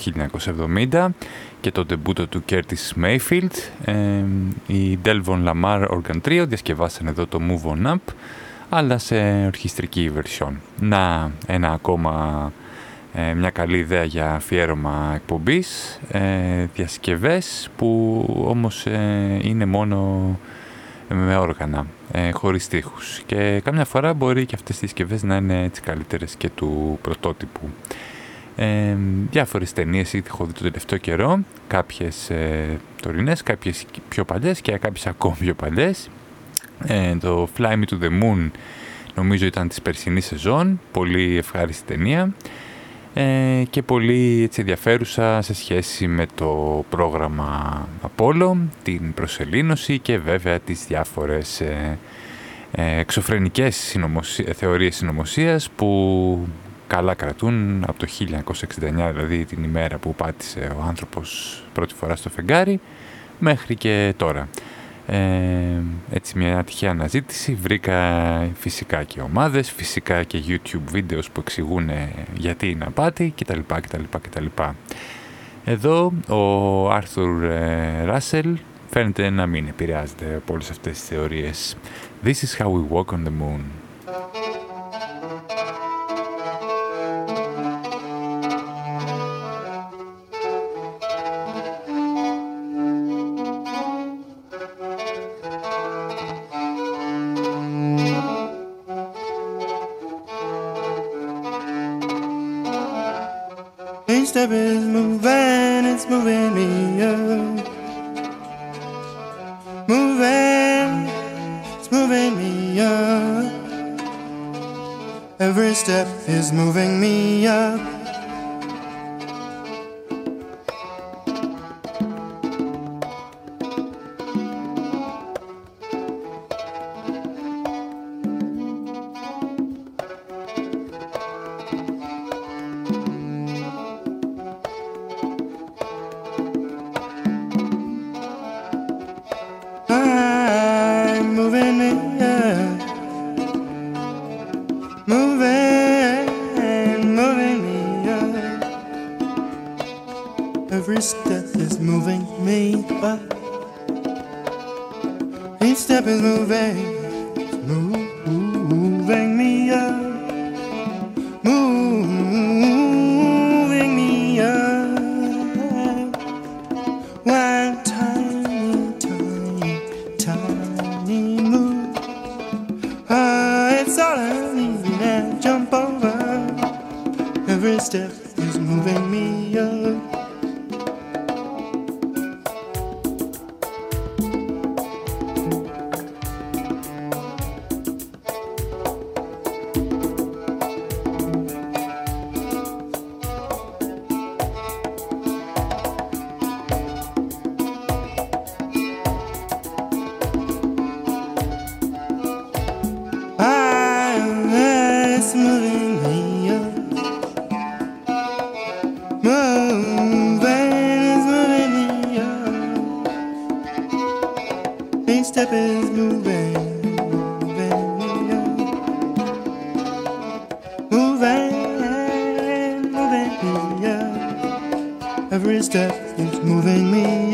1970 και το τεμπούτο του Curtis Mayfield ε, οι Delvon Lamar Organ Trio διασκευάσαν εδώ το Move On Up αλλά σε ορχιστρική version. Να, ένα ακόμα ε, μια καλή ιδέα για αφιέρωμα εκπομπής, ε, διασκευές που όμως ε, είναι μόνο με όργανα, ε, χωρίς στίχους. Και κάμια φορά μπορεί και αυτές τις συσκευές να είναι έτσι καλύτερες και του πρωτότυπου. Ε, διάφορες ταινίες έχω δει το τελευταίο καιρό, κάποιες ε, τωρινές, κάποιες πιο παλιές και κάποιες ακόμη πιο παλιές. Ε, το Fly Me to the Moon νομίζω ήταν της περσινής σεζόν, πολύ ευχάριστη ταινία ε, και πολύ έτσι, ενδιαφέρουσα σε σχέση με το πρόγραμμα Apollo, την προσελήνωση και βέβαια τις διάφορες ε, ε, εξωφρενικές συνωμοσία, θεωρίες συνωμοσίας που καλά κρατούν από το 1969, δηλαδή την ημέρα που πάτησε ο άνθρωπος πρώτη φορά στο φεγγάρι, μέχρι και τώρα. Ε, έτσι μια τυχαία αναζήτηση βρήκα φυσικά και ομάδες, φυσικά και YouTube βίντεος που εξηγούν γιατί είναι απάτη κτλ. κτλ, κτλ. Εδώ ο Άρθουρ Ράσελ φαίνεται να μην επηρεάζεται από όλες αυτές τις θεωρίες. This is how we walk on the moon. step is moving, moving, moving, moving, moving. Yeah. Every step is moving me.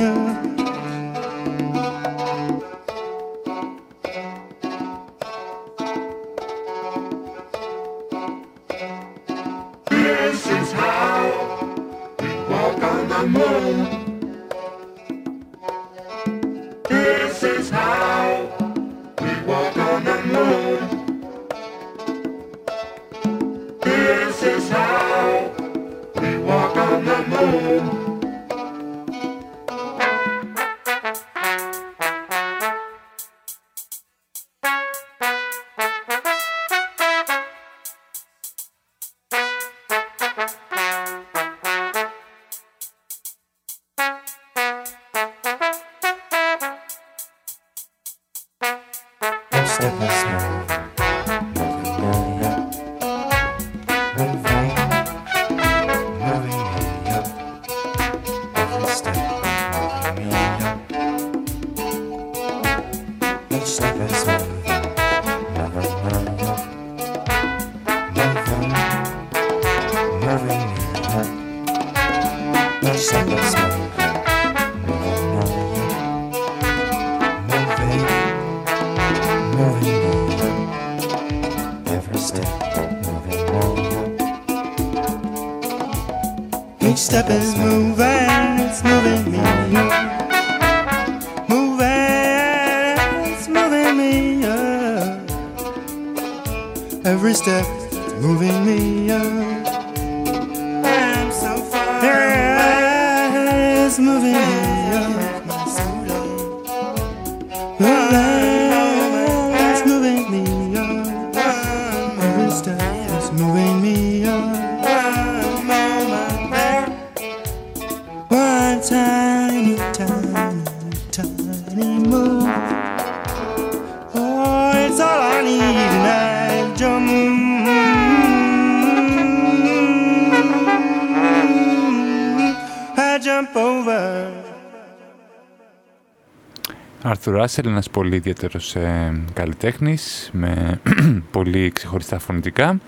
του Ράσελ, ένας πολύ ιδιαίτερος ε, καλλιτέχνης, με πολύ ξεχωριστά φωνητικά,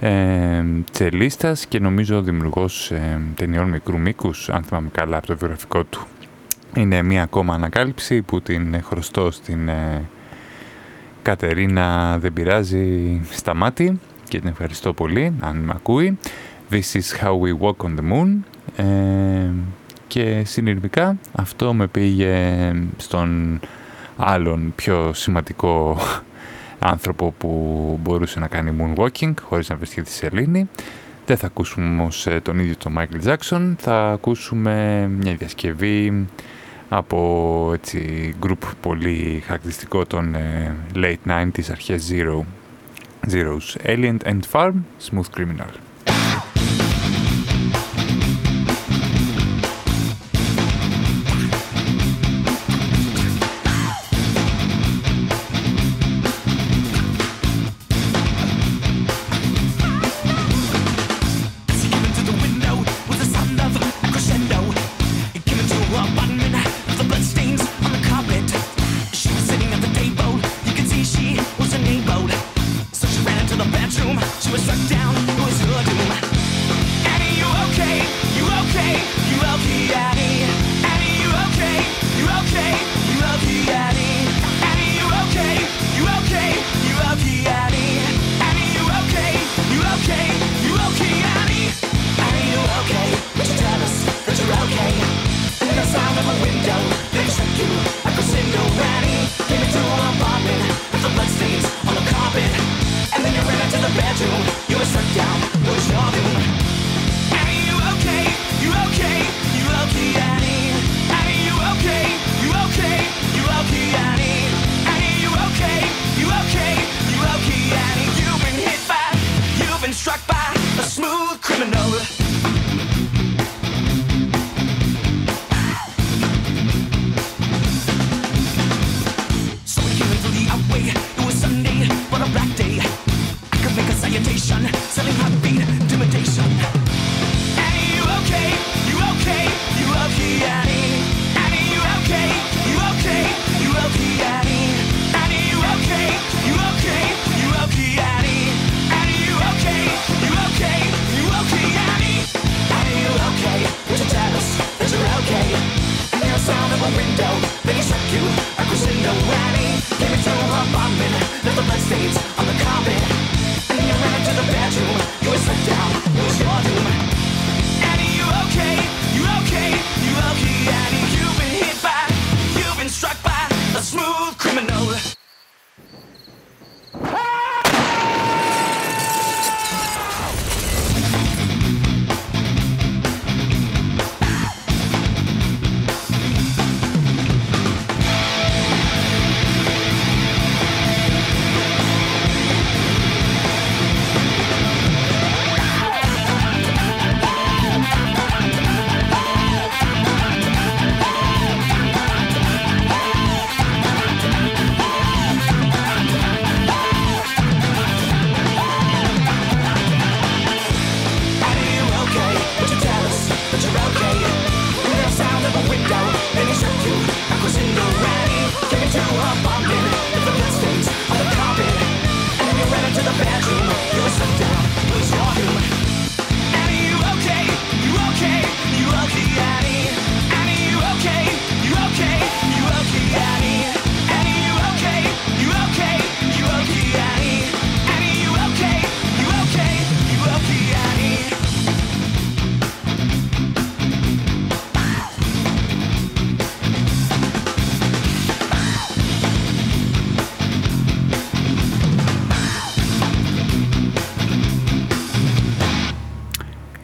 ε, τσελίστας και νομίζω δημιουργός ε, ταινιών μικρού μήκους, αν θυμάμαι καλά από το βιογραφικό του. Είναι μία ακόμα ανακάλυψη που την χρωστώ στην ε, Κατερίνα δεν πειράζει στα μάτια και την ευχαριστώ πολύ αν με ακούει. This is how we walk on the moon. Ε, και συνειρμικά αυτό με πήγε στον άλλον πιο σημαντικό άνθρωπο που μπορούσε να κάνει moonwalking χωρίς να βρίσκεται στη σελήνη. Δεν θα ακούσουμε όμως ε, τον ίδιο τον Michael Jackson, θα ακούσουμε μια διασκευή από έτσι, group πολύ χαρακτηριστικό των ε, late 90s, αρχές zero, zeros. Alien and Farm, Smooth Criminal.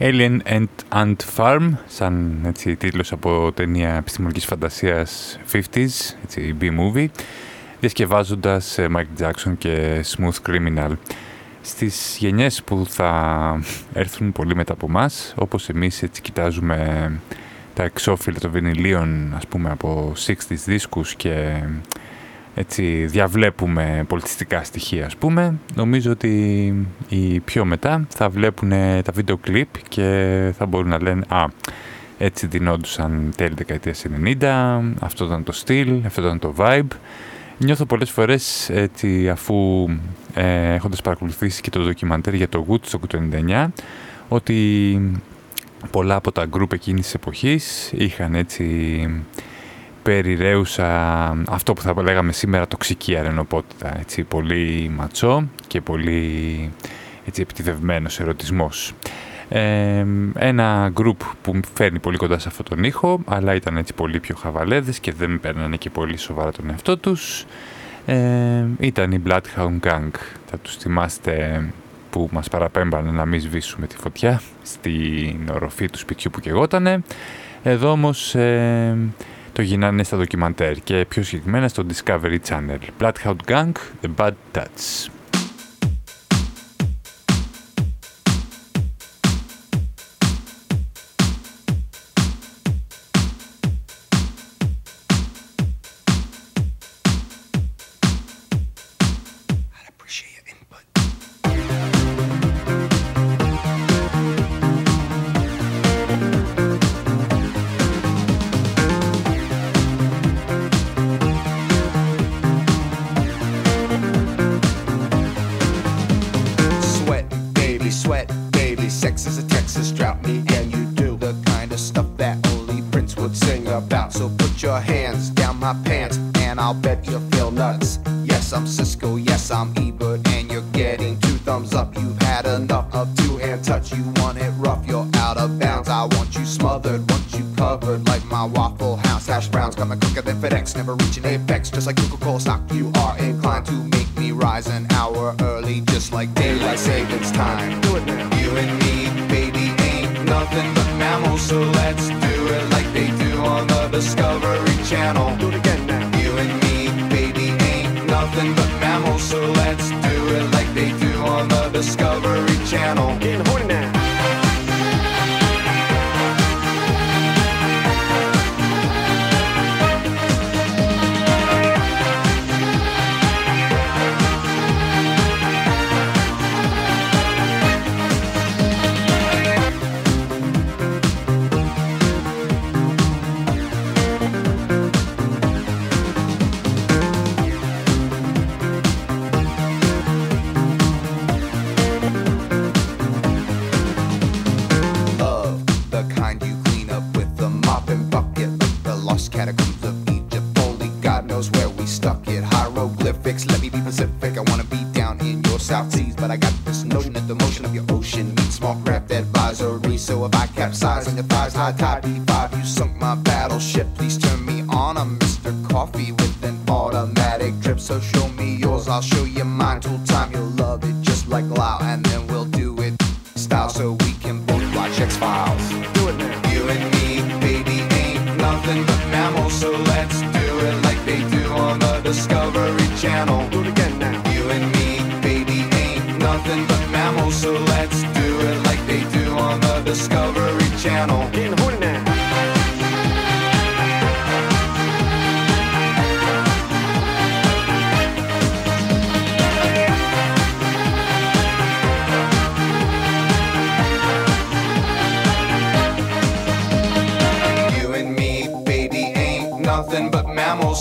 Alien and Ant Farm, σαν έτσι, τίτλος από ταινία επιστημονικής φαντασίας 50s, έτσι, B-movie, διασκευάζοντας ε, Mike Jackson και Smooth Criminal. Στις γενιές που θα έρθουν πολύ μετά από εμά, όπως εμείς έτσι κοιτάζουμε τα εξώφυλλα των βινιλίων, ας πούμε, από 60s δίσκους και έτσι διαβλέπουμε πολιτιστικά στοιχεία ας πούμε. Νομίζω ότι οι πιο μετά θα βλέπουν τα βίντεο κλιπ και θα μπορούν να λένε α έτσι δινόντουσαν τέλη δεκαετίας 90 αυτό ήταν το στυλ, αυτό ήταν το vibe νιώθω πολλές φορές έτσι αφού ε, έχοντας παρακολουθήσει και το ντοκιμαντέρ για το Woodstock του 99 ότι πολλά από τα γκρουπ εκείνης της εποχής είχαν έτσι περιραίουσα αυτό που θα λέγαμε σήμερα τοξική αρενοπότητα. Έτσι, πολύ ματσό και πολύ έτσι, επιτιδευμένος ερωτισμός. Ε, ένα γκρουπ που φέρνει πολύ κοντά σε αυτόν τον ήχο, αλλά ήταν έτσι πολύ πιο χαβαλέδες και δεν παίρνανε και πολύ σοβαρά τον εαυτό τους. Ε, ήταν η Bloodhound Gang. Θα τους θυμάστε που μας παραπέμπανε να μην σβήσουμε τη φωτιά στην οροφή του σπιτιού που κεγότανε. Εδώ όμως ε, το γυρνάνε στα ντοκιμαντέρ και πιο συγκεκριμένα στο Discovery Channel. Bloodhound Gang, The Bad Touch.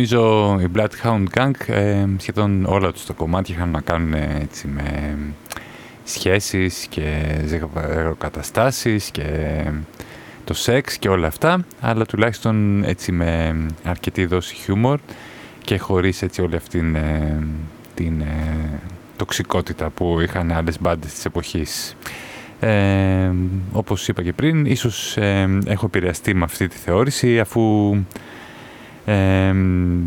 Νομίζω οι Bloodhound Gang ε, σχεδόν όλα τους τα κομμάτια είχαν να κάνουν έτσι με σχέσεις και ζευγοκαταστάσεις και το σεξ και όλα αυτά, αλλά τουλάχιστον έτσι με αρκετή δόση χιούμορ και χωρίς έτσι όλη αυτή την, ε, την ε, τοξικότητα που είχαν άλλες μπάντες της εποχής. Ε, όπως είπα και πριν, ίσως ε, έχω επηρεαστεί με αυτή τη θεώρηση αφού ε,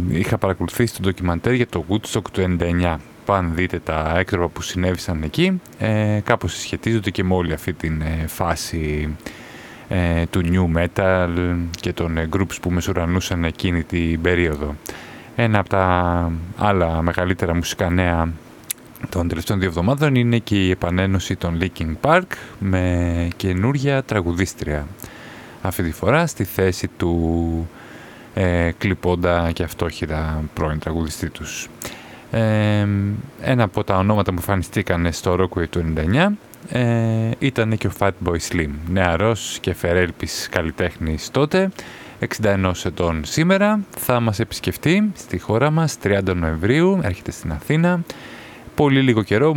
είχα παρακολουθήσει το ντοκιμαντέρ για το Woodstock του 99. Αν δείτε τα έκτροπα που συνέβησαν εκεί, ε, κάπως συσχετίζονται και με όλη αυτή την φάση του new metal και των groups που μεσουρανούσαν εκείνη την περίοδο. Ένα από τα άλλα μεγαλύτερα μουσικά νέα των τελευταίων δύο εβδομάδων είναι και η επανένωση των Linkin Park με καινούρια τραγουδίστρια. Αυτή τη φορά στη θέση του ε, κλειπώντα και αυτόχειρα πρώην τραγουδιστή τους. Ε, ένα από τα ονόματα που εμφανιστήκαν στο Rockway του 99 ε, ήταν και ο Fatboy Slim, νεαρός και φερέλπης καλλιτέχνης τότε, 61 ετών σήμερα, θα μας επισκεφτεί στη χώρα μας 30 Νοεμβρίου, έρχεται στην Αθήνα, πολύ λίγο καιρό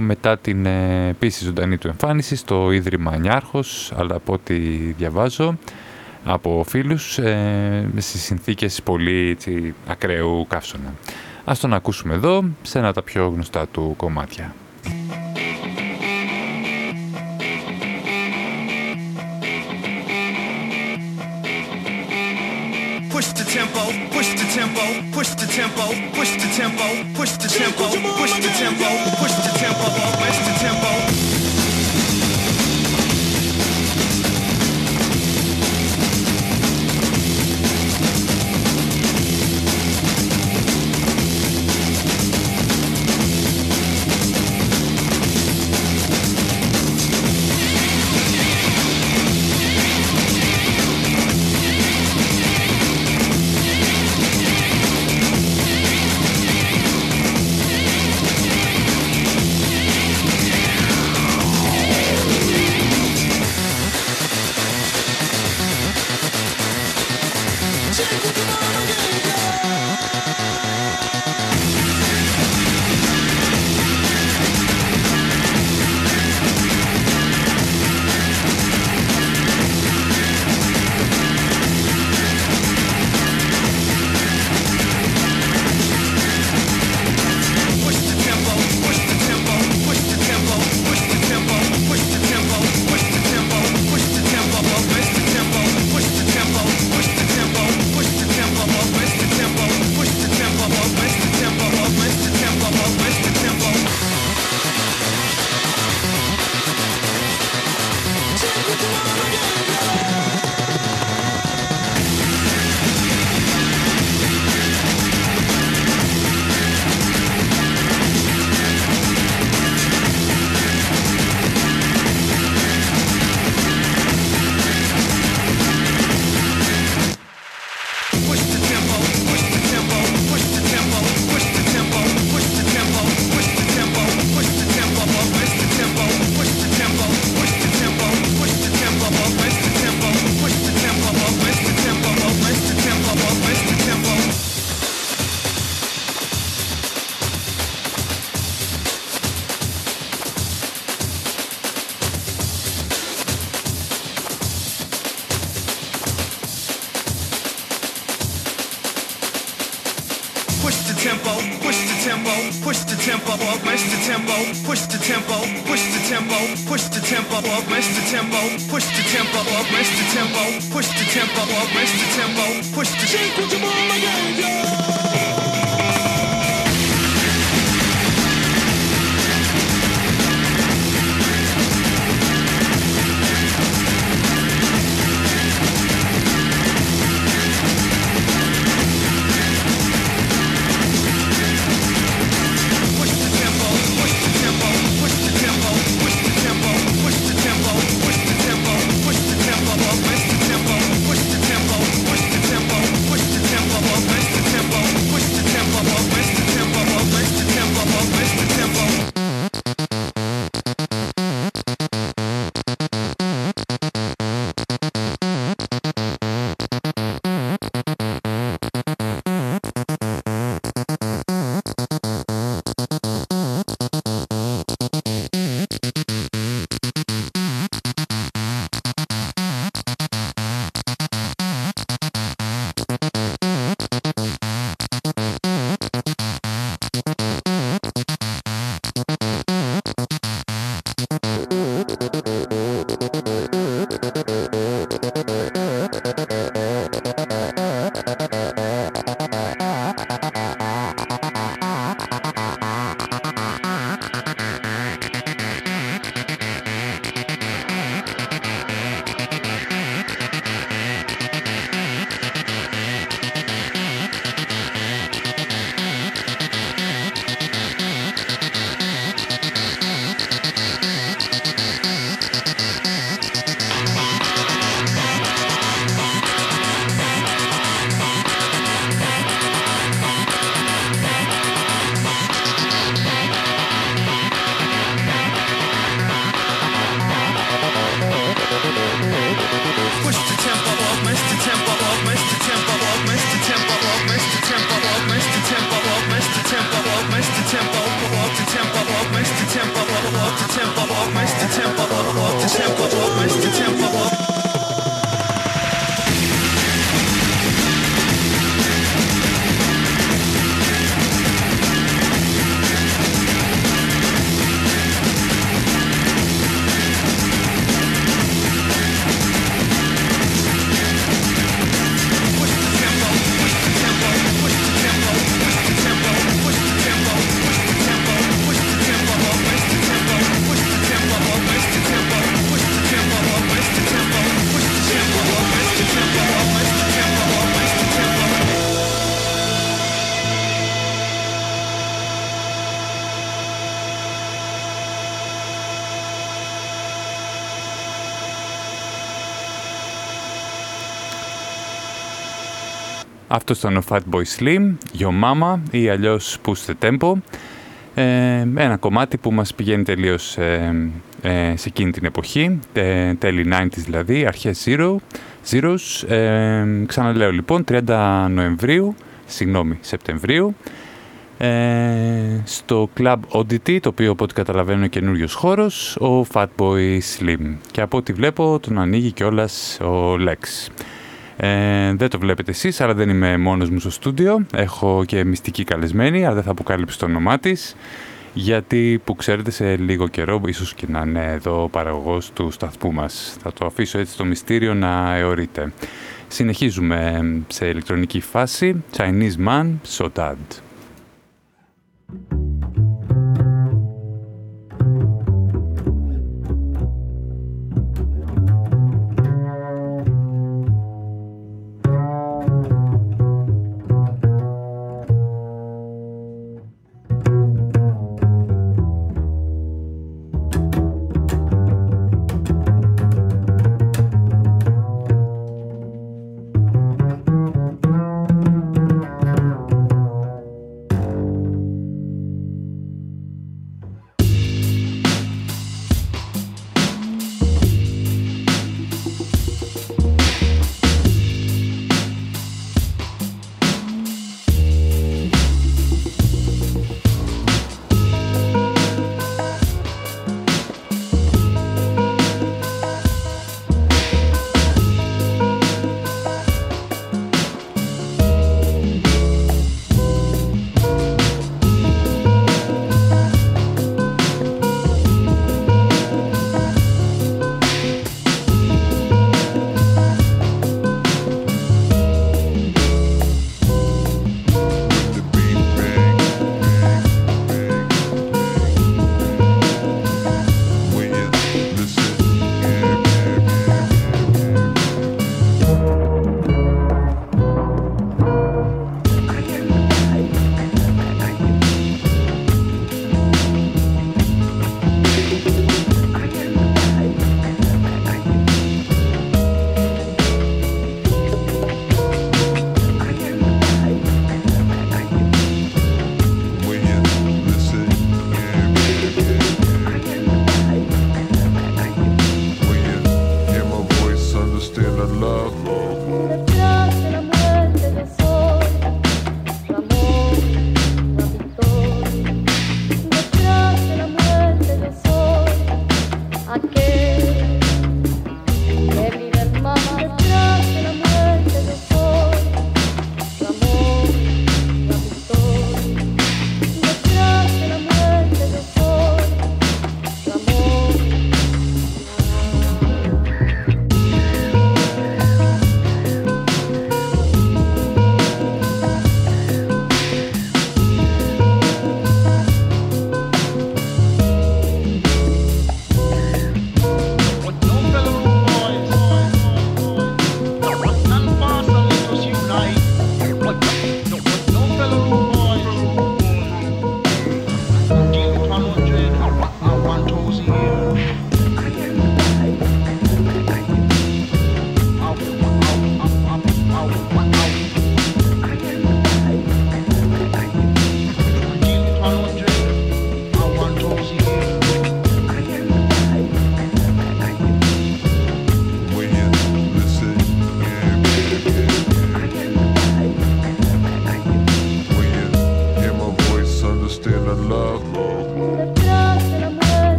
μετά την ε, επίσης ζωντανή του εμφάνιση στο Ίδρυμα Νιάρχος, αλλά από ό,τι διαβάζω από φίλους ε, στις συνθήκες πολύ έτσι, ακραίου καύσωνα. Ας τον ακούσουμε εδώ σε ένα τα πιο γνωστά του κομμάτια. Push the tempo, push the tempo, push the tempo, push the tempo, push the tempo, push the tempo, push the tempo, push the tempo. Αυτό ήταν ο Fatboy Slim, Yo Mama ή αλλιώς Push the Tempo. Ε, ένα κομμάτι που μας πηγαίνει τελείως ε, ε, σε εκείνη την εποχή, τε, τέλη 90s δηλαδή, αρχές zero, zeros. Ε, ξαναλέω λοιπόν, 30 Νοεμβρίου, συγγνώμη, Σεπτεμβρίου, ε, στο Club Oddity, το οποίο από ό,τι καταλαβαίνω είναι καινούριος χώρος, ο Fatboy Slim. Και από ό,τι βλέπω τον ανοίγει κιόλας ο Lex. Ε, δεν το βλέπετε εσείς, αλλά δεν είμαι μόνος μου στο στούντιο. Έχω και μυστική καλεσμένη, αλλά δεν θα αποκάλυψω το όνομά της. Γιατί που ξέρετε σε λίγο καιρό, ίσως και να είναι εδώ ο παραγωγός του σταθμού μας. Θα το αφήσω έτσι το μυστήριο να αιωρείται. Συνεχίζουμε σε ηλεκτρονική φάση. Chinese Man, So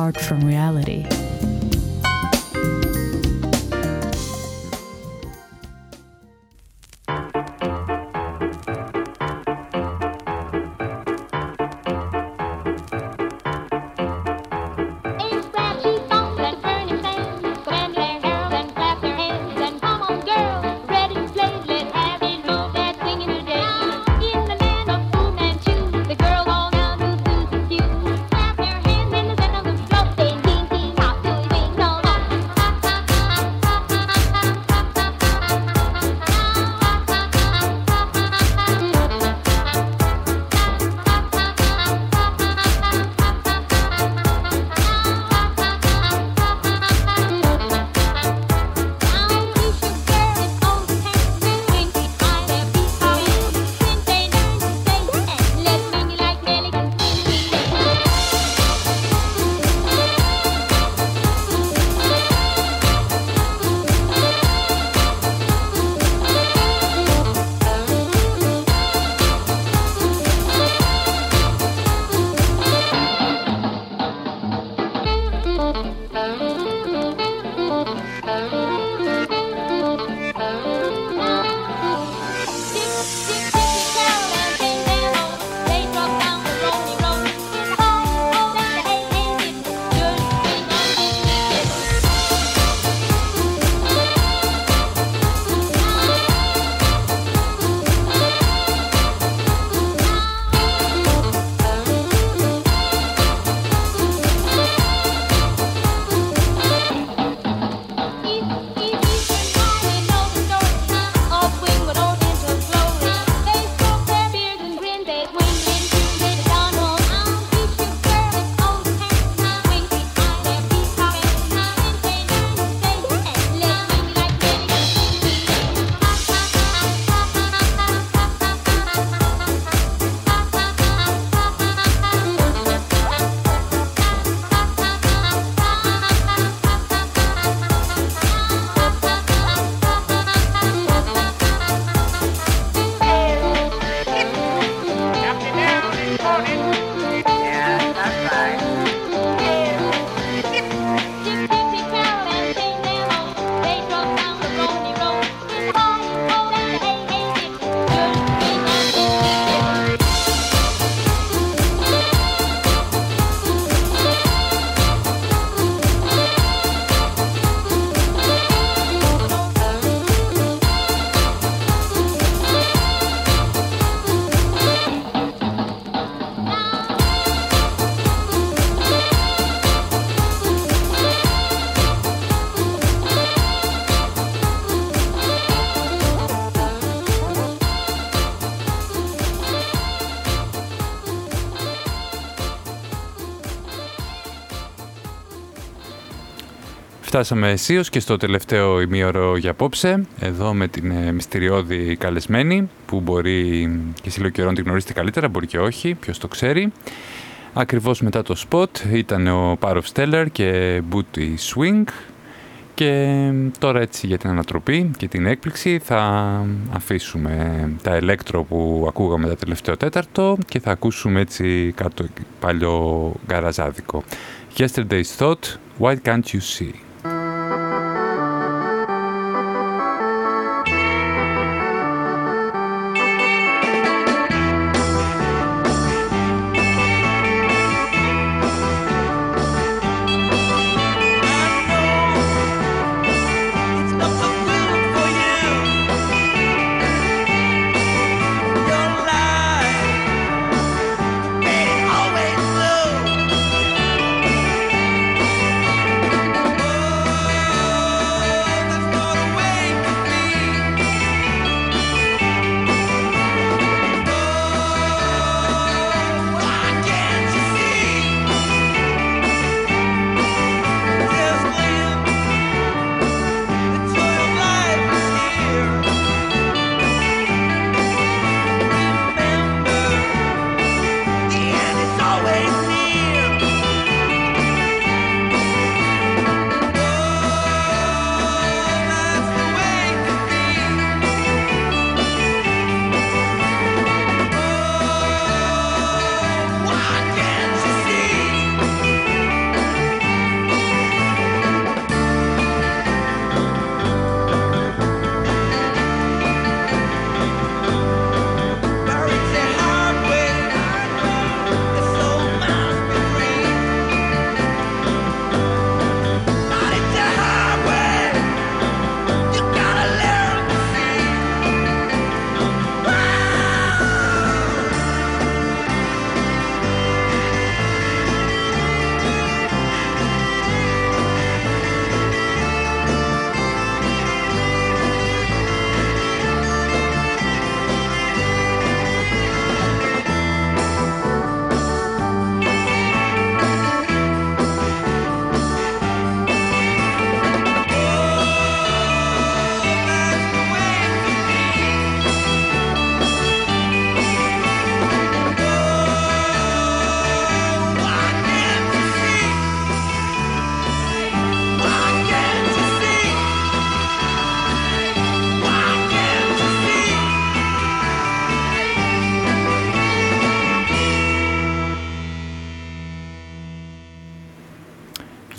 apart from reality. Φτάσαμε αισίως και στο τελευταίο ημίωρο για απόψε, εδώ με την ε, μυστηριώδη καλεσμένη, που μπορεί και σε λίγο καιρό να την γνωρίσετε καλύτερα, μπορεί και όχι, ποιος το ξέρει. Ακριβώς μετά το spot ήταν ο Πάροφ Stellar και Booty Swing και τώρα έτσι για την ανατροπή και την έκπληξη θα αφήσουμε τα ελέκτρο που ακούγαμε τα τελευταίο τέταρτο και θα ακούσουμε έτσι κάτω παλιό γκαραζάδικο. Yesterday's Thought, Why Can't You See?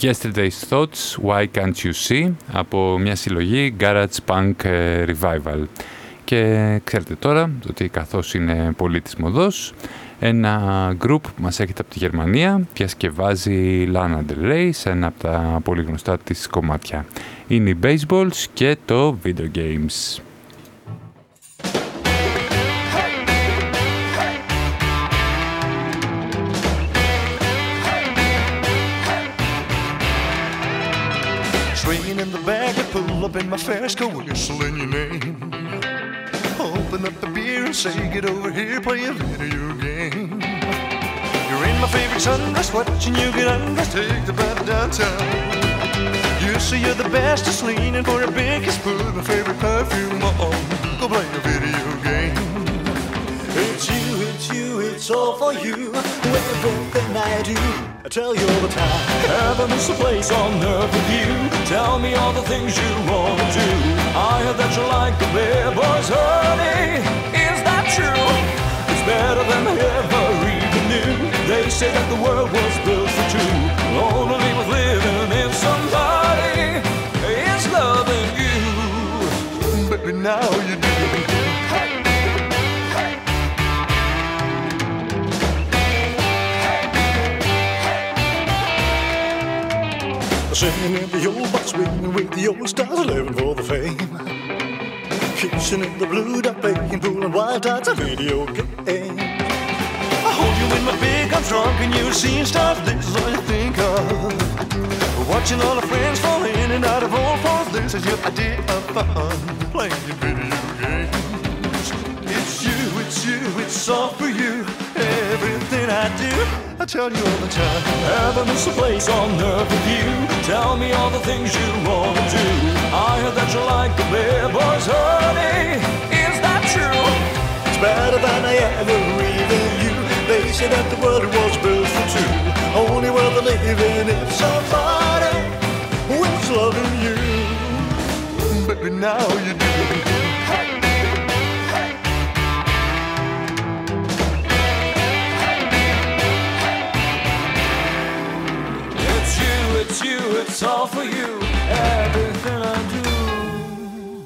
Yesterday's Thoughts, Why Can't You See από μια συλλογή Garage Punk ε, Revival. Και ξέρετε τώρα ότι καθώς είναι πολύ της μοδός, ένα group που μας έρχεται από τη Γερμανία διασκευάζει Lana Del Rey σε ένα από τα πολύ γνωστά της κομμάτια. Είναι οι Baseballs και το Video Games. You say you're the best, just leaning for a big kiss, put my favorite perfume on, go play a video game. It's you, it's you, it's all for you. Everything I do, I tell you all the time. Heaven is a place on earth with you. Tell me all the things you want to do. I heard that you like the bad boys, honey. Is that true? It's better than I ever even knew. They say that the world was built for two. Only with living in somebody is loving you. Now you do. Singing in the old box, swinging with the old stars, living for the fame. Kissing in the blue dot, playing pool and wild tides, video game. My big arms, drunk and you're seeing stars. This is all you think of. Watching all the friends fall in and out of all falls. This is your idea of fun, playing video games. It's you, it's you, it's all for you. Everything I do, I tell you all the time. Heaven is a place on earth with you. Tell me all the things you want to do. I heard that you like the bad boys, honey. Is that true? It's better than I ever even knew. They say that the world was built for two. Only worth living if somebody was loving you. Baby, now you do. It's you, it's you, it's all for you. Everything I do.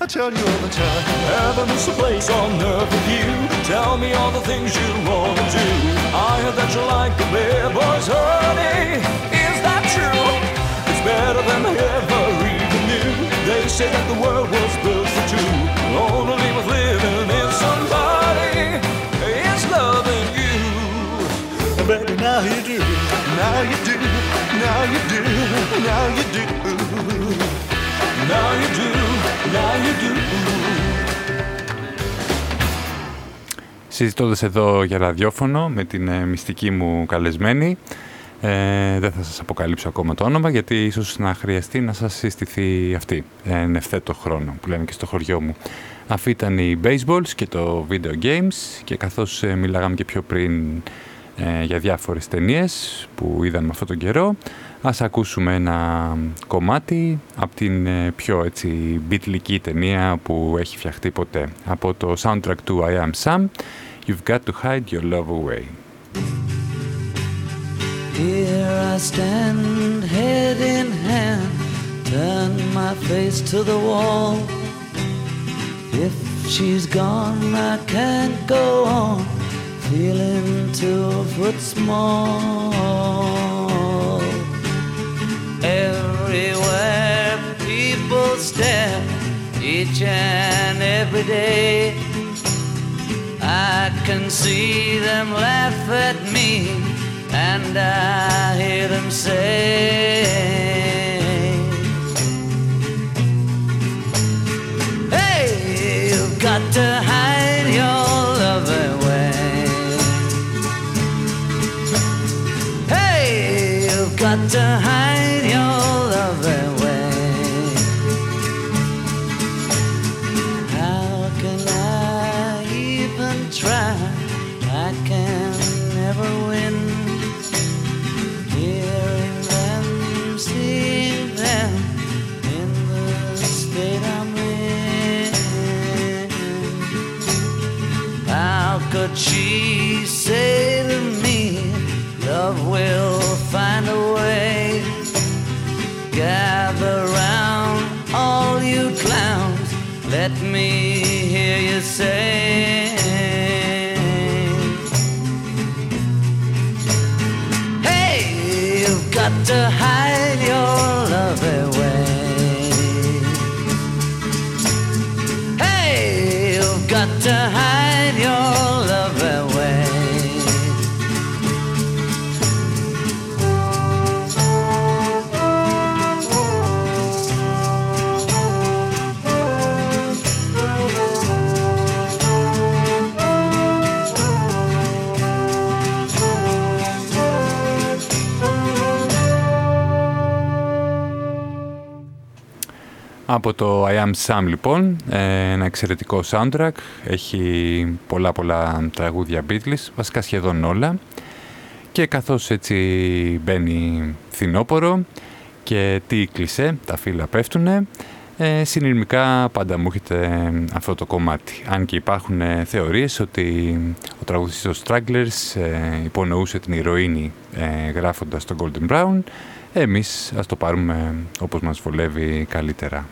I tell you all the time. Heaven is a place on earth with you. Tell me all the things you want to do. I heard that you like the bad boys, honey. Is that true? It's better than I ever even knew. They say that the world was built for two. Only with living in somebody is loving you. Baby, now you do. Now you do, now you do, now you do. Now you do, now you do. Συζητώντας εδώ για ραδιόφωνο με την ε, μυστική μου καλεσμένη, ε, δεν θα σας αποκαλύψω ακόμα το όνομα γιατί ίσως να χρειαστεί να σας συστηθεί αυτή εν ευθέτω χρόνο που λένε και στο χωριό μου. Αυτή ήταν οι Baseballs και το Video Games και καθώς ε, μιλάγαμε και πιο πριν ε, για διάφορες ταινίες που είδαμε αυτόν τον καιρό ας ακούσουμε ένα κομμάτι από την ε, πιο έτσι μπιτλική ταινία που έχει φτιαχτεί ποτέ από το soundtrack του I Am Sam You've Got To Hide Your Love Away Here I stand, head in hand, turn my face to the wall. If she's gone, I can't go on, feeling two foot small. Everywhere people stare, each and every day. I can see them laugh at me, and I hear them say, Hey, you've got to hide your love away. Hey, you've got to hide could she say to me, love will find a way? gather round, all you clowns. Let me hear you say. Hey, you've got to hide Από το I Am Sam λοιπόν, ε, ένα εξαιρετικό soundtrack, έχει πολλά πολλά τραγούδια Beatles, βασικά σχεδόν όλα και καθώς έτσι μπαίνει φθινόπορο και τι κλεισέ, τα φύλλα πέφτουνε, ε, συνειρμικά πάντα μου έχετε αυτό το κομμάτι. Αν και υπάρχουν ε, θεωρίες ότι ο τραγουδιστής των Stragglers ε, υπονοούσε την ηρωίνη ε, γράφοντας τον Golden Brown, εμείς ας το πάρουμε όπως μας βολεύει καλύτερα.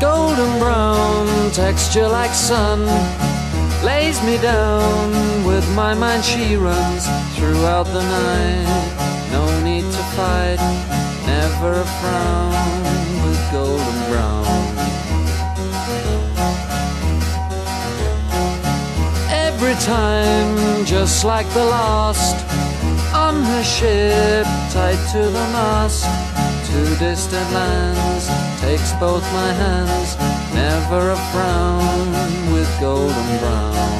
Golden brown texture like sun lays me down with my mind. She runs throughout the night fight never a frown with golden brown. Every time just like the last on her ship tied to the mast to distant lands takes both my hands never a frown with golden brown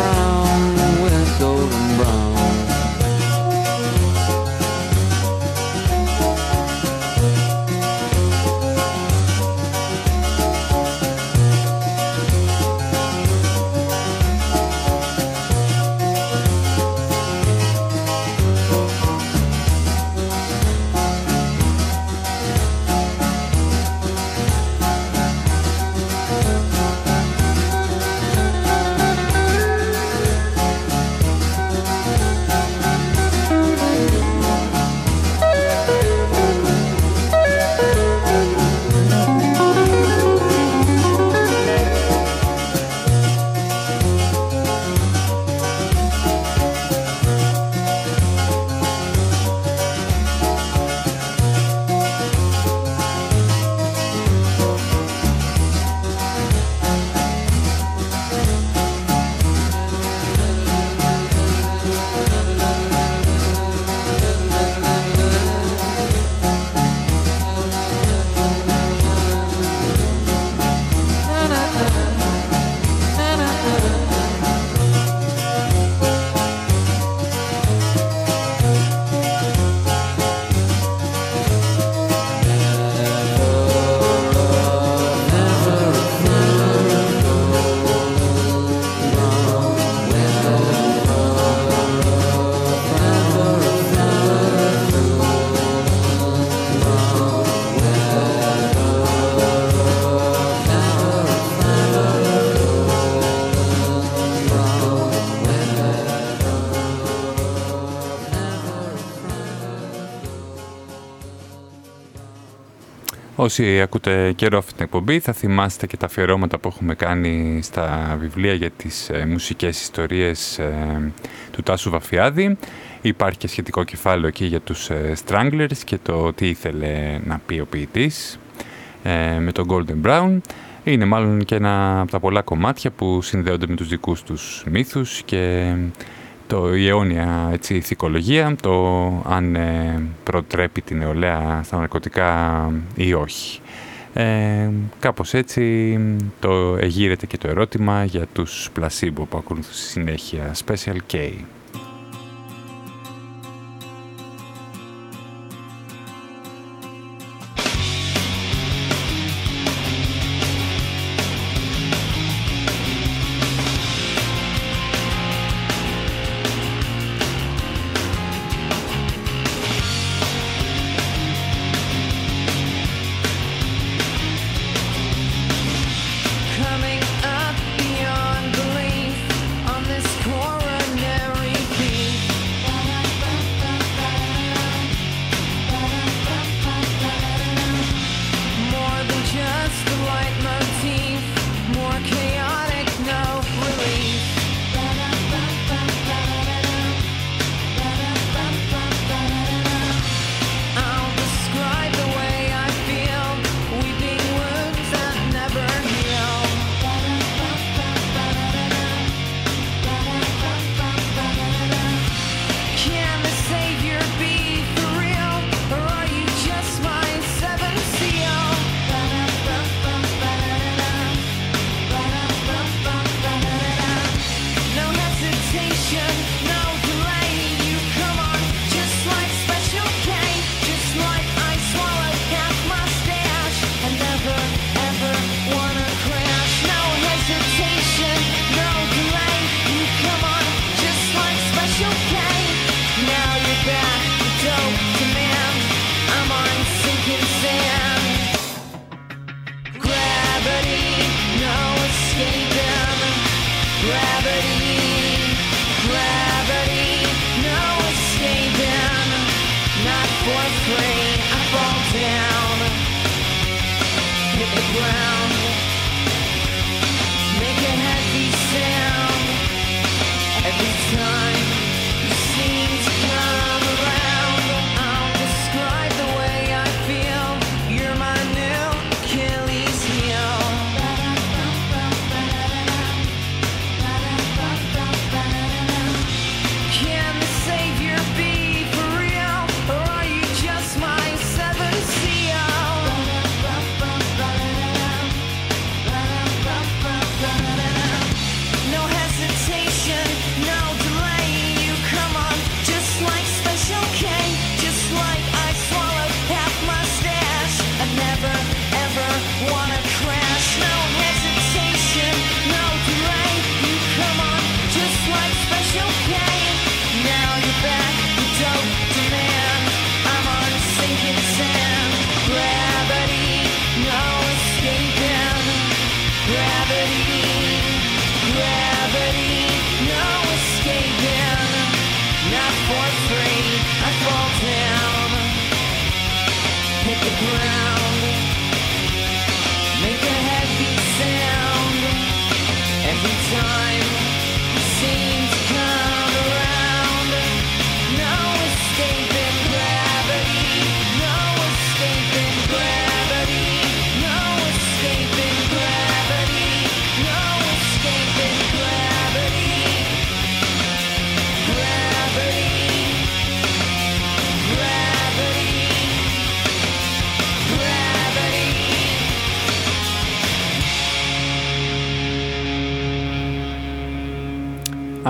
Όσοι ακούτε καιρό αυτή την εκπομπή θα θυμάστε και τα αφιερώματα που έχουμε κάνει στα βιβλία για τις ε, μουσικές ιστορίες ε, του Τάσου Βαφιάδη. Υπάρχει και σχετικό κεφάλαιο εκεί για τους ε, Stranglers και το τι ήθελε να πει ο ποιητής ε, με τον Golden Brown. Είναι μάλλον και ένα από τα πολλά κομμάτια που συνδέονται με τους δικούς τους μύθους και το, η αιώνια έτσι, ηθικολογία, το αν ε, προτρέπει την νεολαία στα ναρκωτικά ή όχι. Ε, κάπως έτσι το εγείρεται και το ερώτημα για τους πλασίμπο που ακολουθούν στη συνέχεια Special K.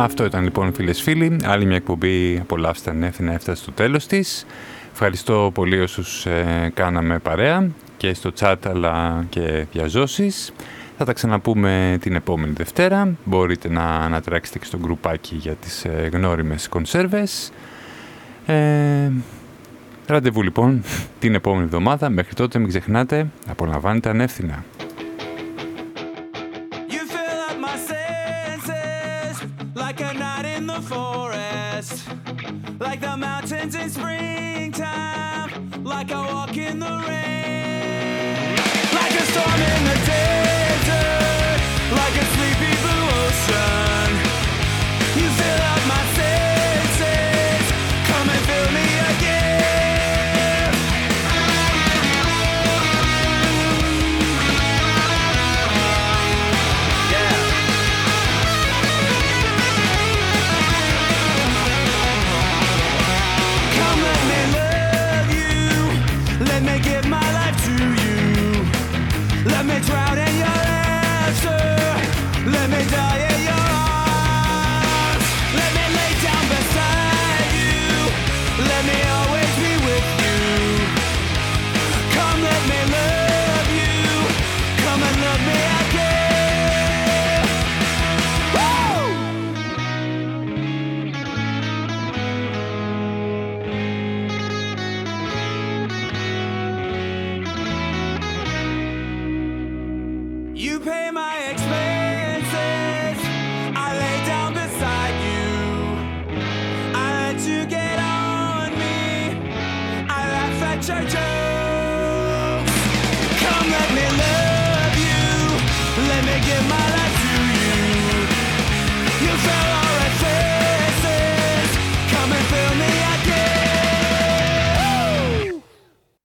Αυτό ήταν λοιπόν φίλες φίλοι. Άλλη μια εκπομπή απολαύσταν ανεύθυνα έφτασε στο τέλος της. Ευχαριστώ πολύ όσους ε, κάναμε παρέα και στο chat αλλά και διαζώσεις. Θα τα ξαναπούμε την επόμενη Δευτέρα. Μπορείτε να ανατράξετε και στο γκρουπάκι για τις ε, γνώριμες κονσέρβες. Ε, ραντεβού λοιπόν την επόμενη εβδομάδα. Μέχρι τότε μην ξεχνάτε, απολαμβάνετε ανεύθυνα.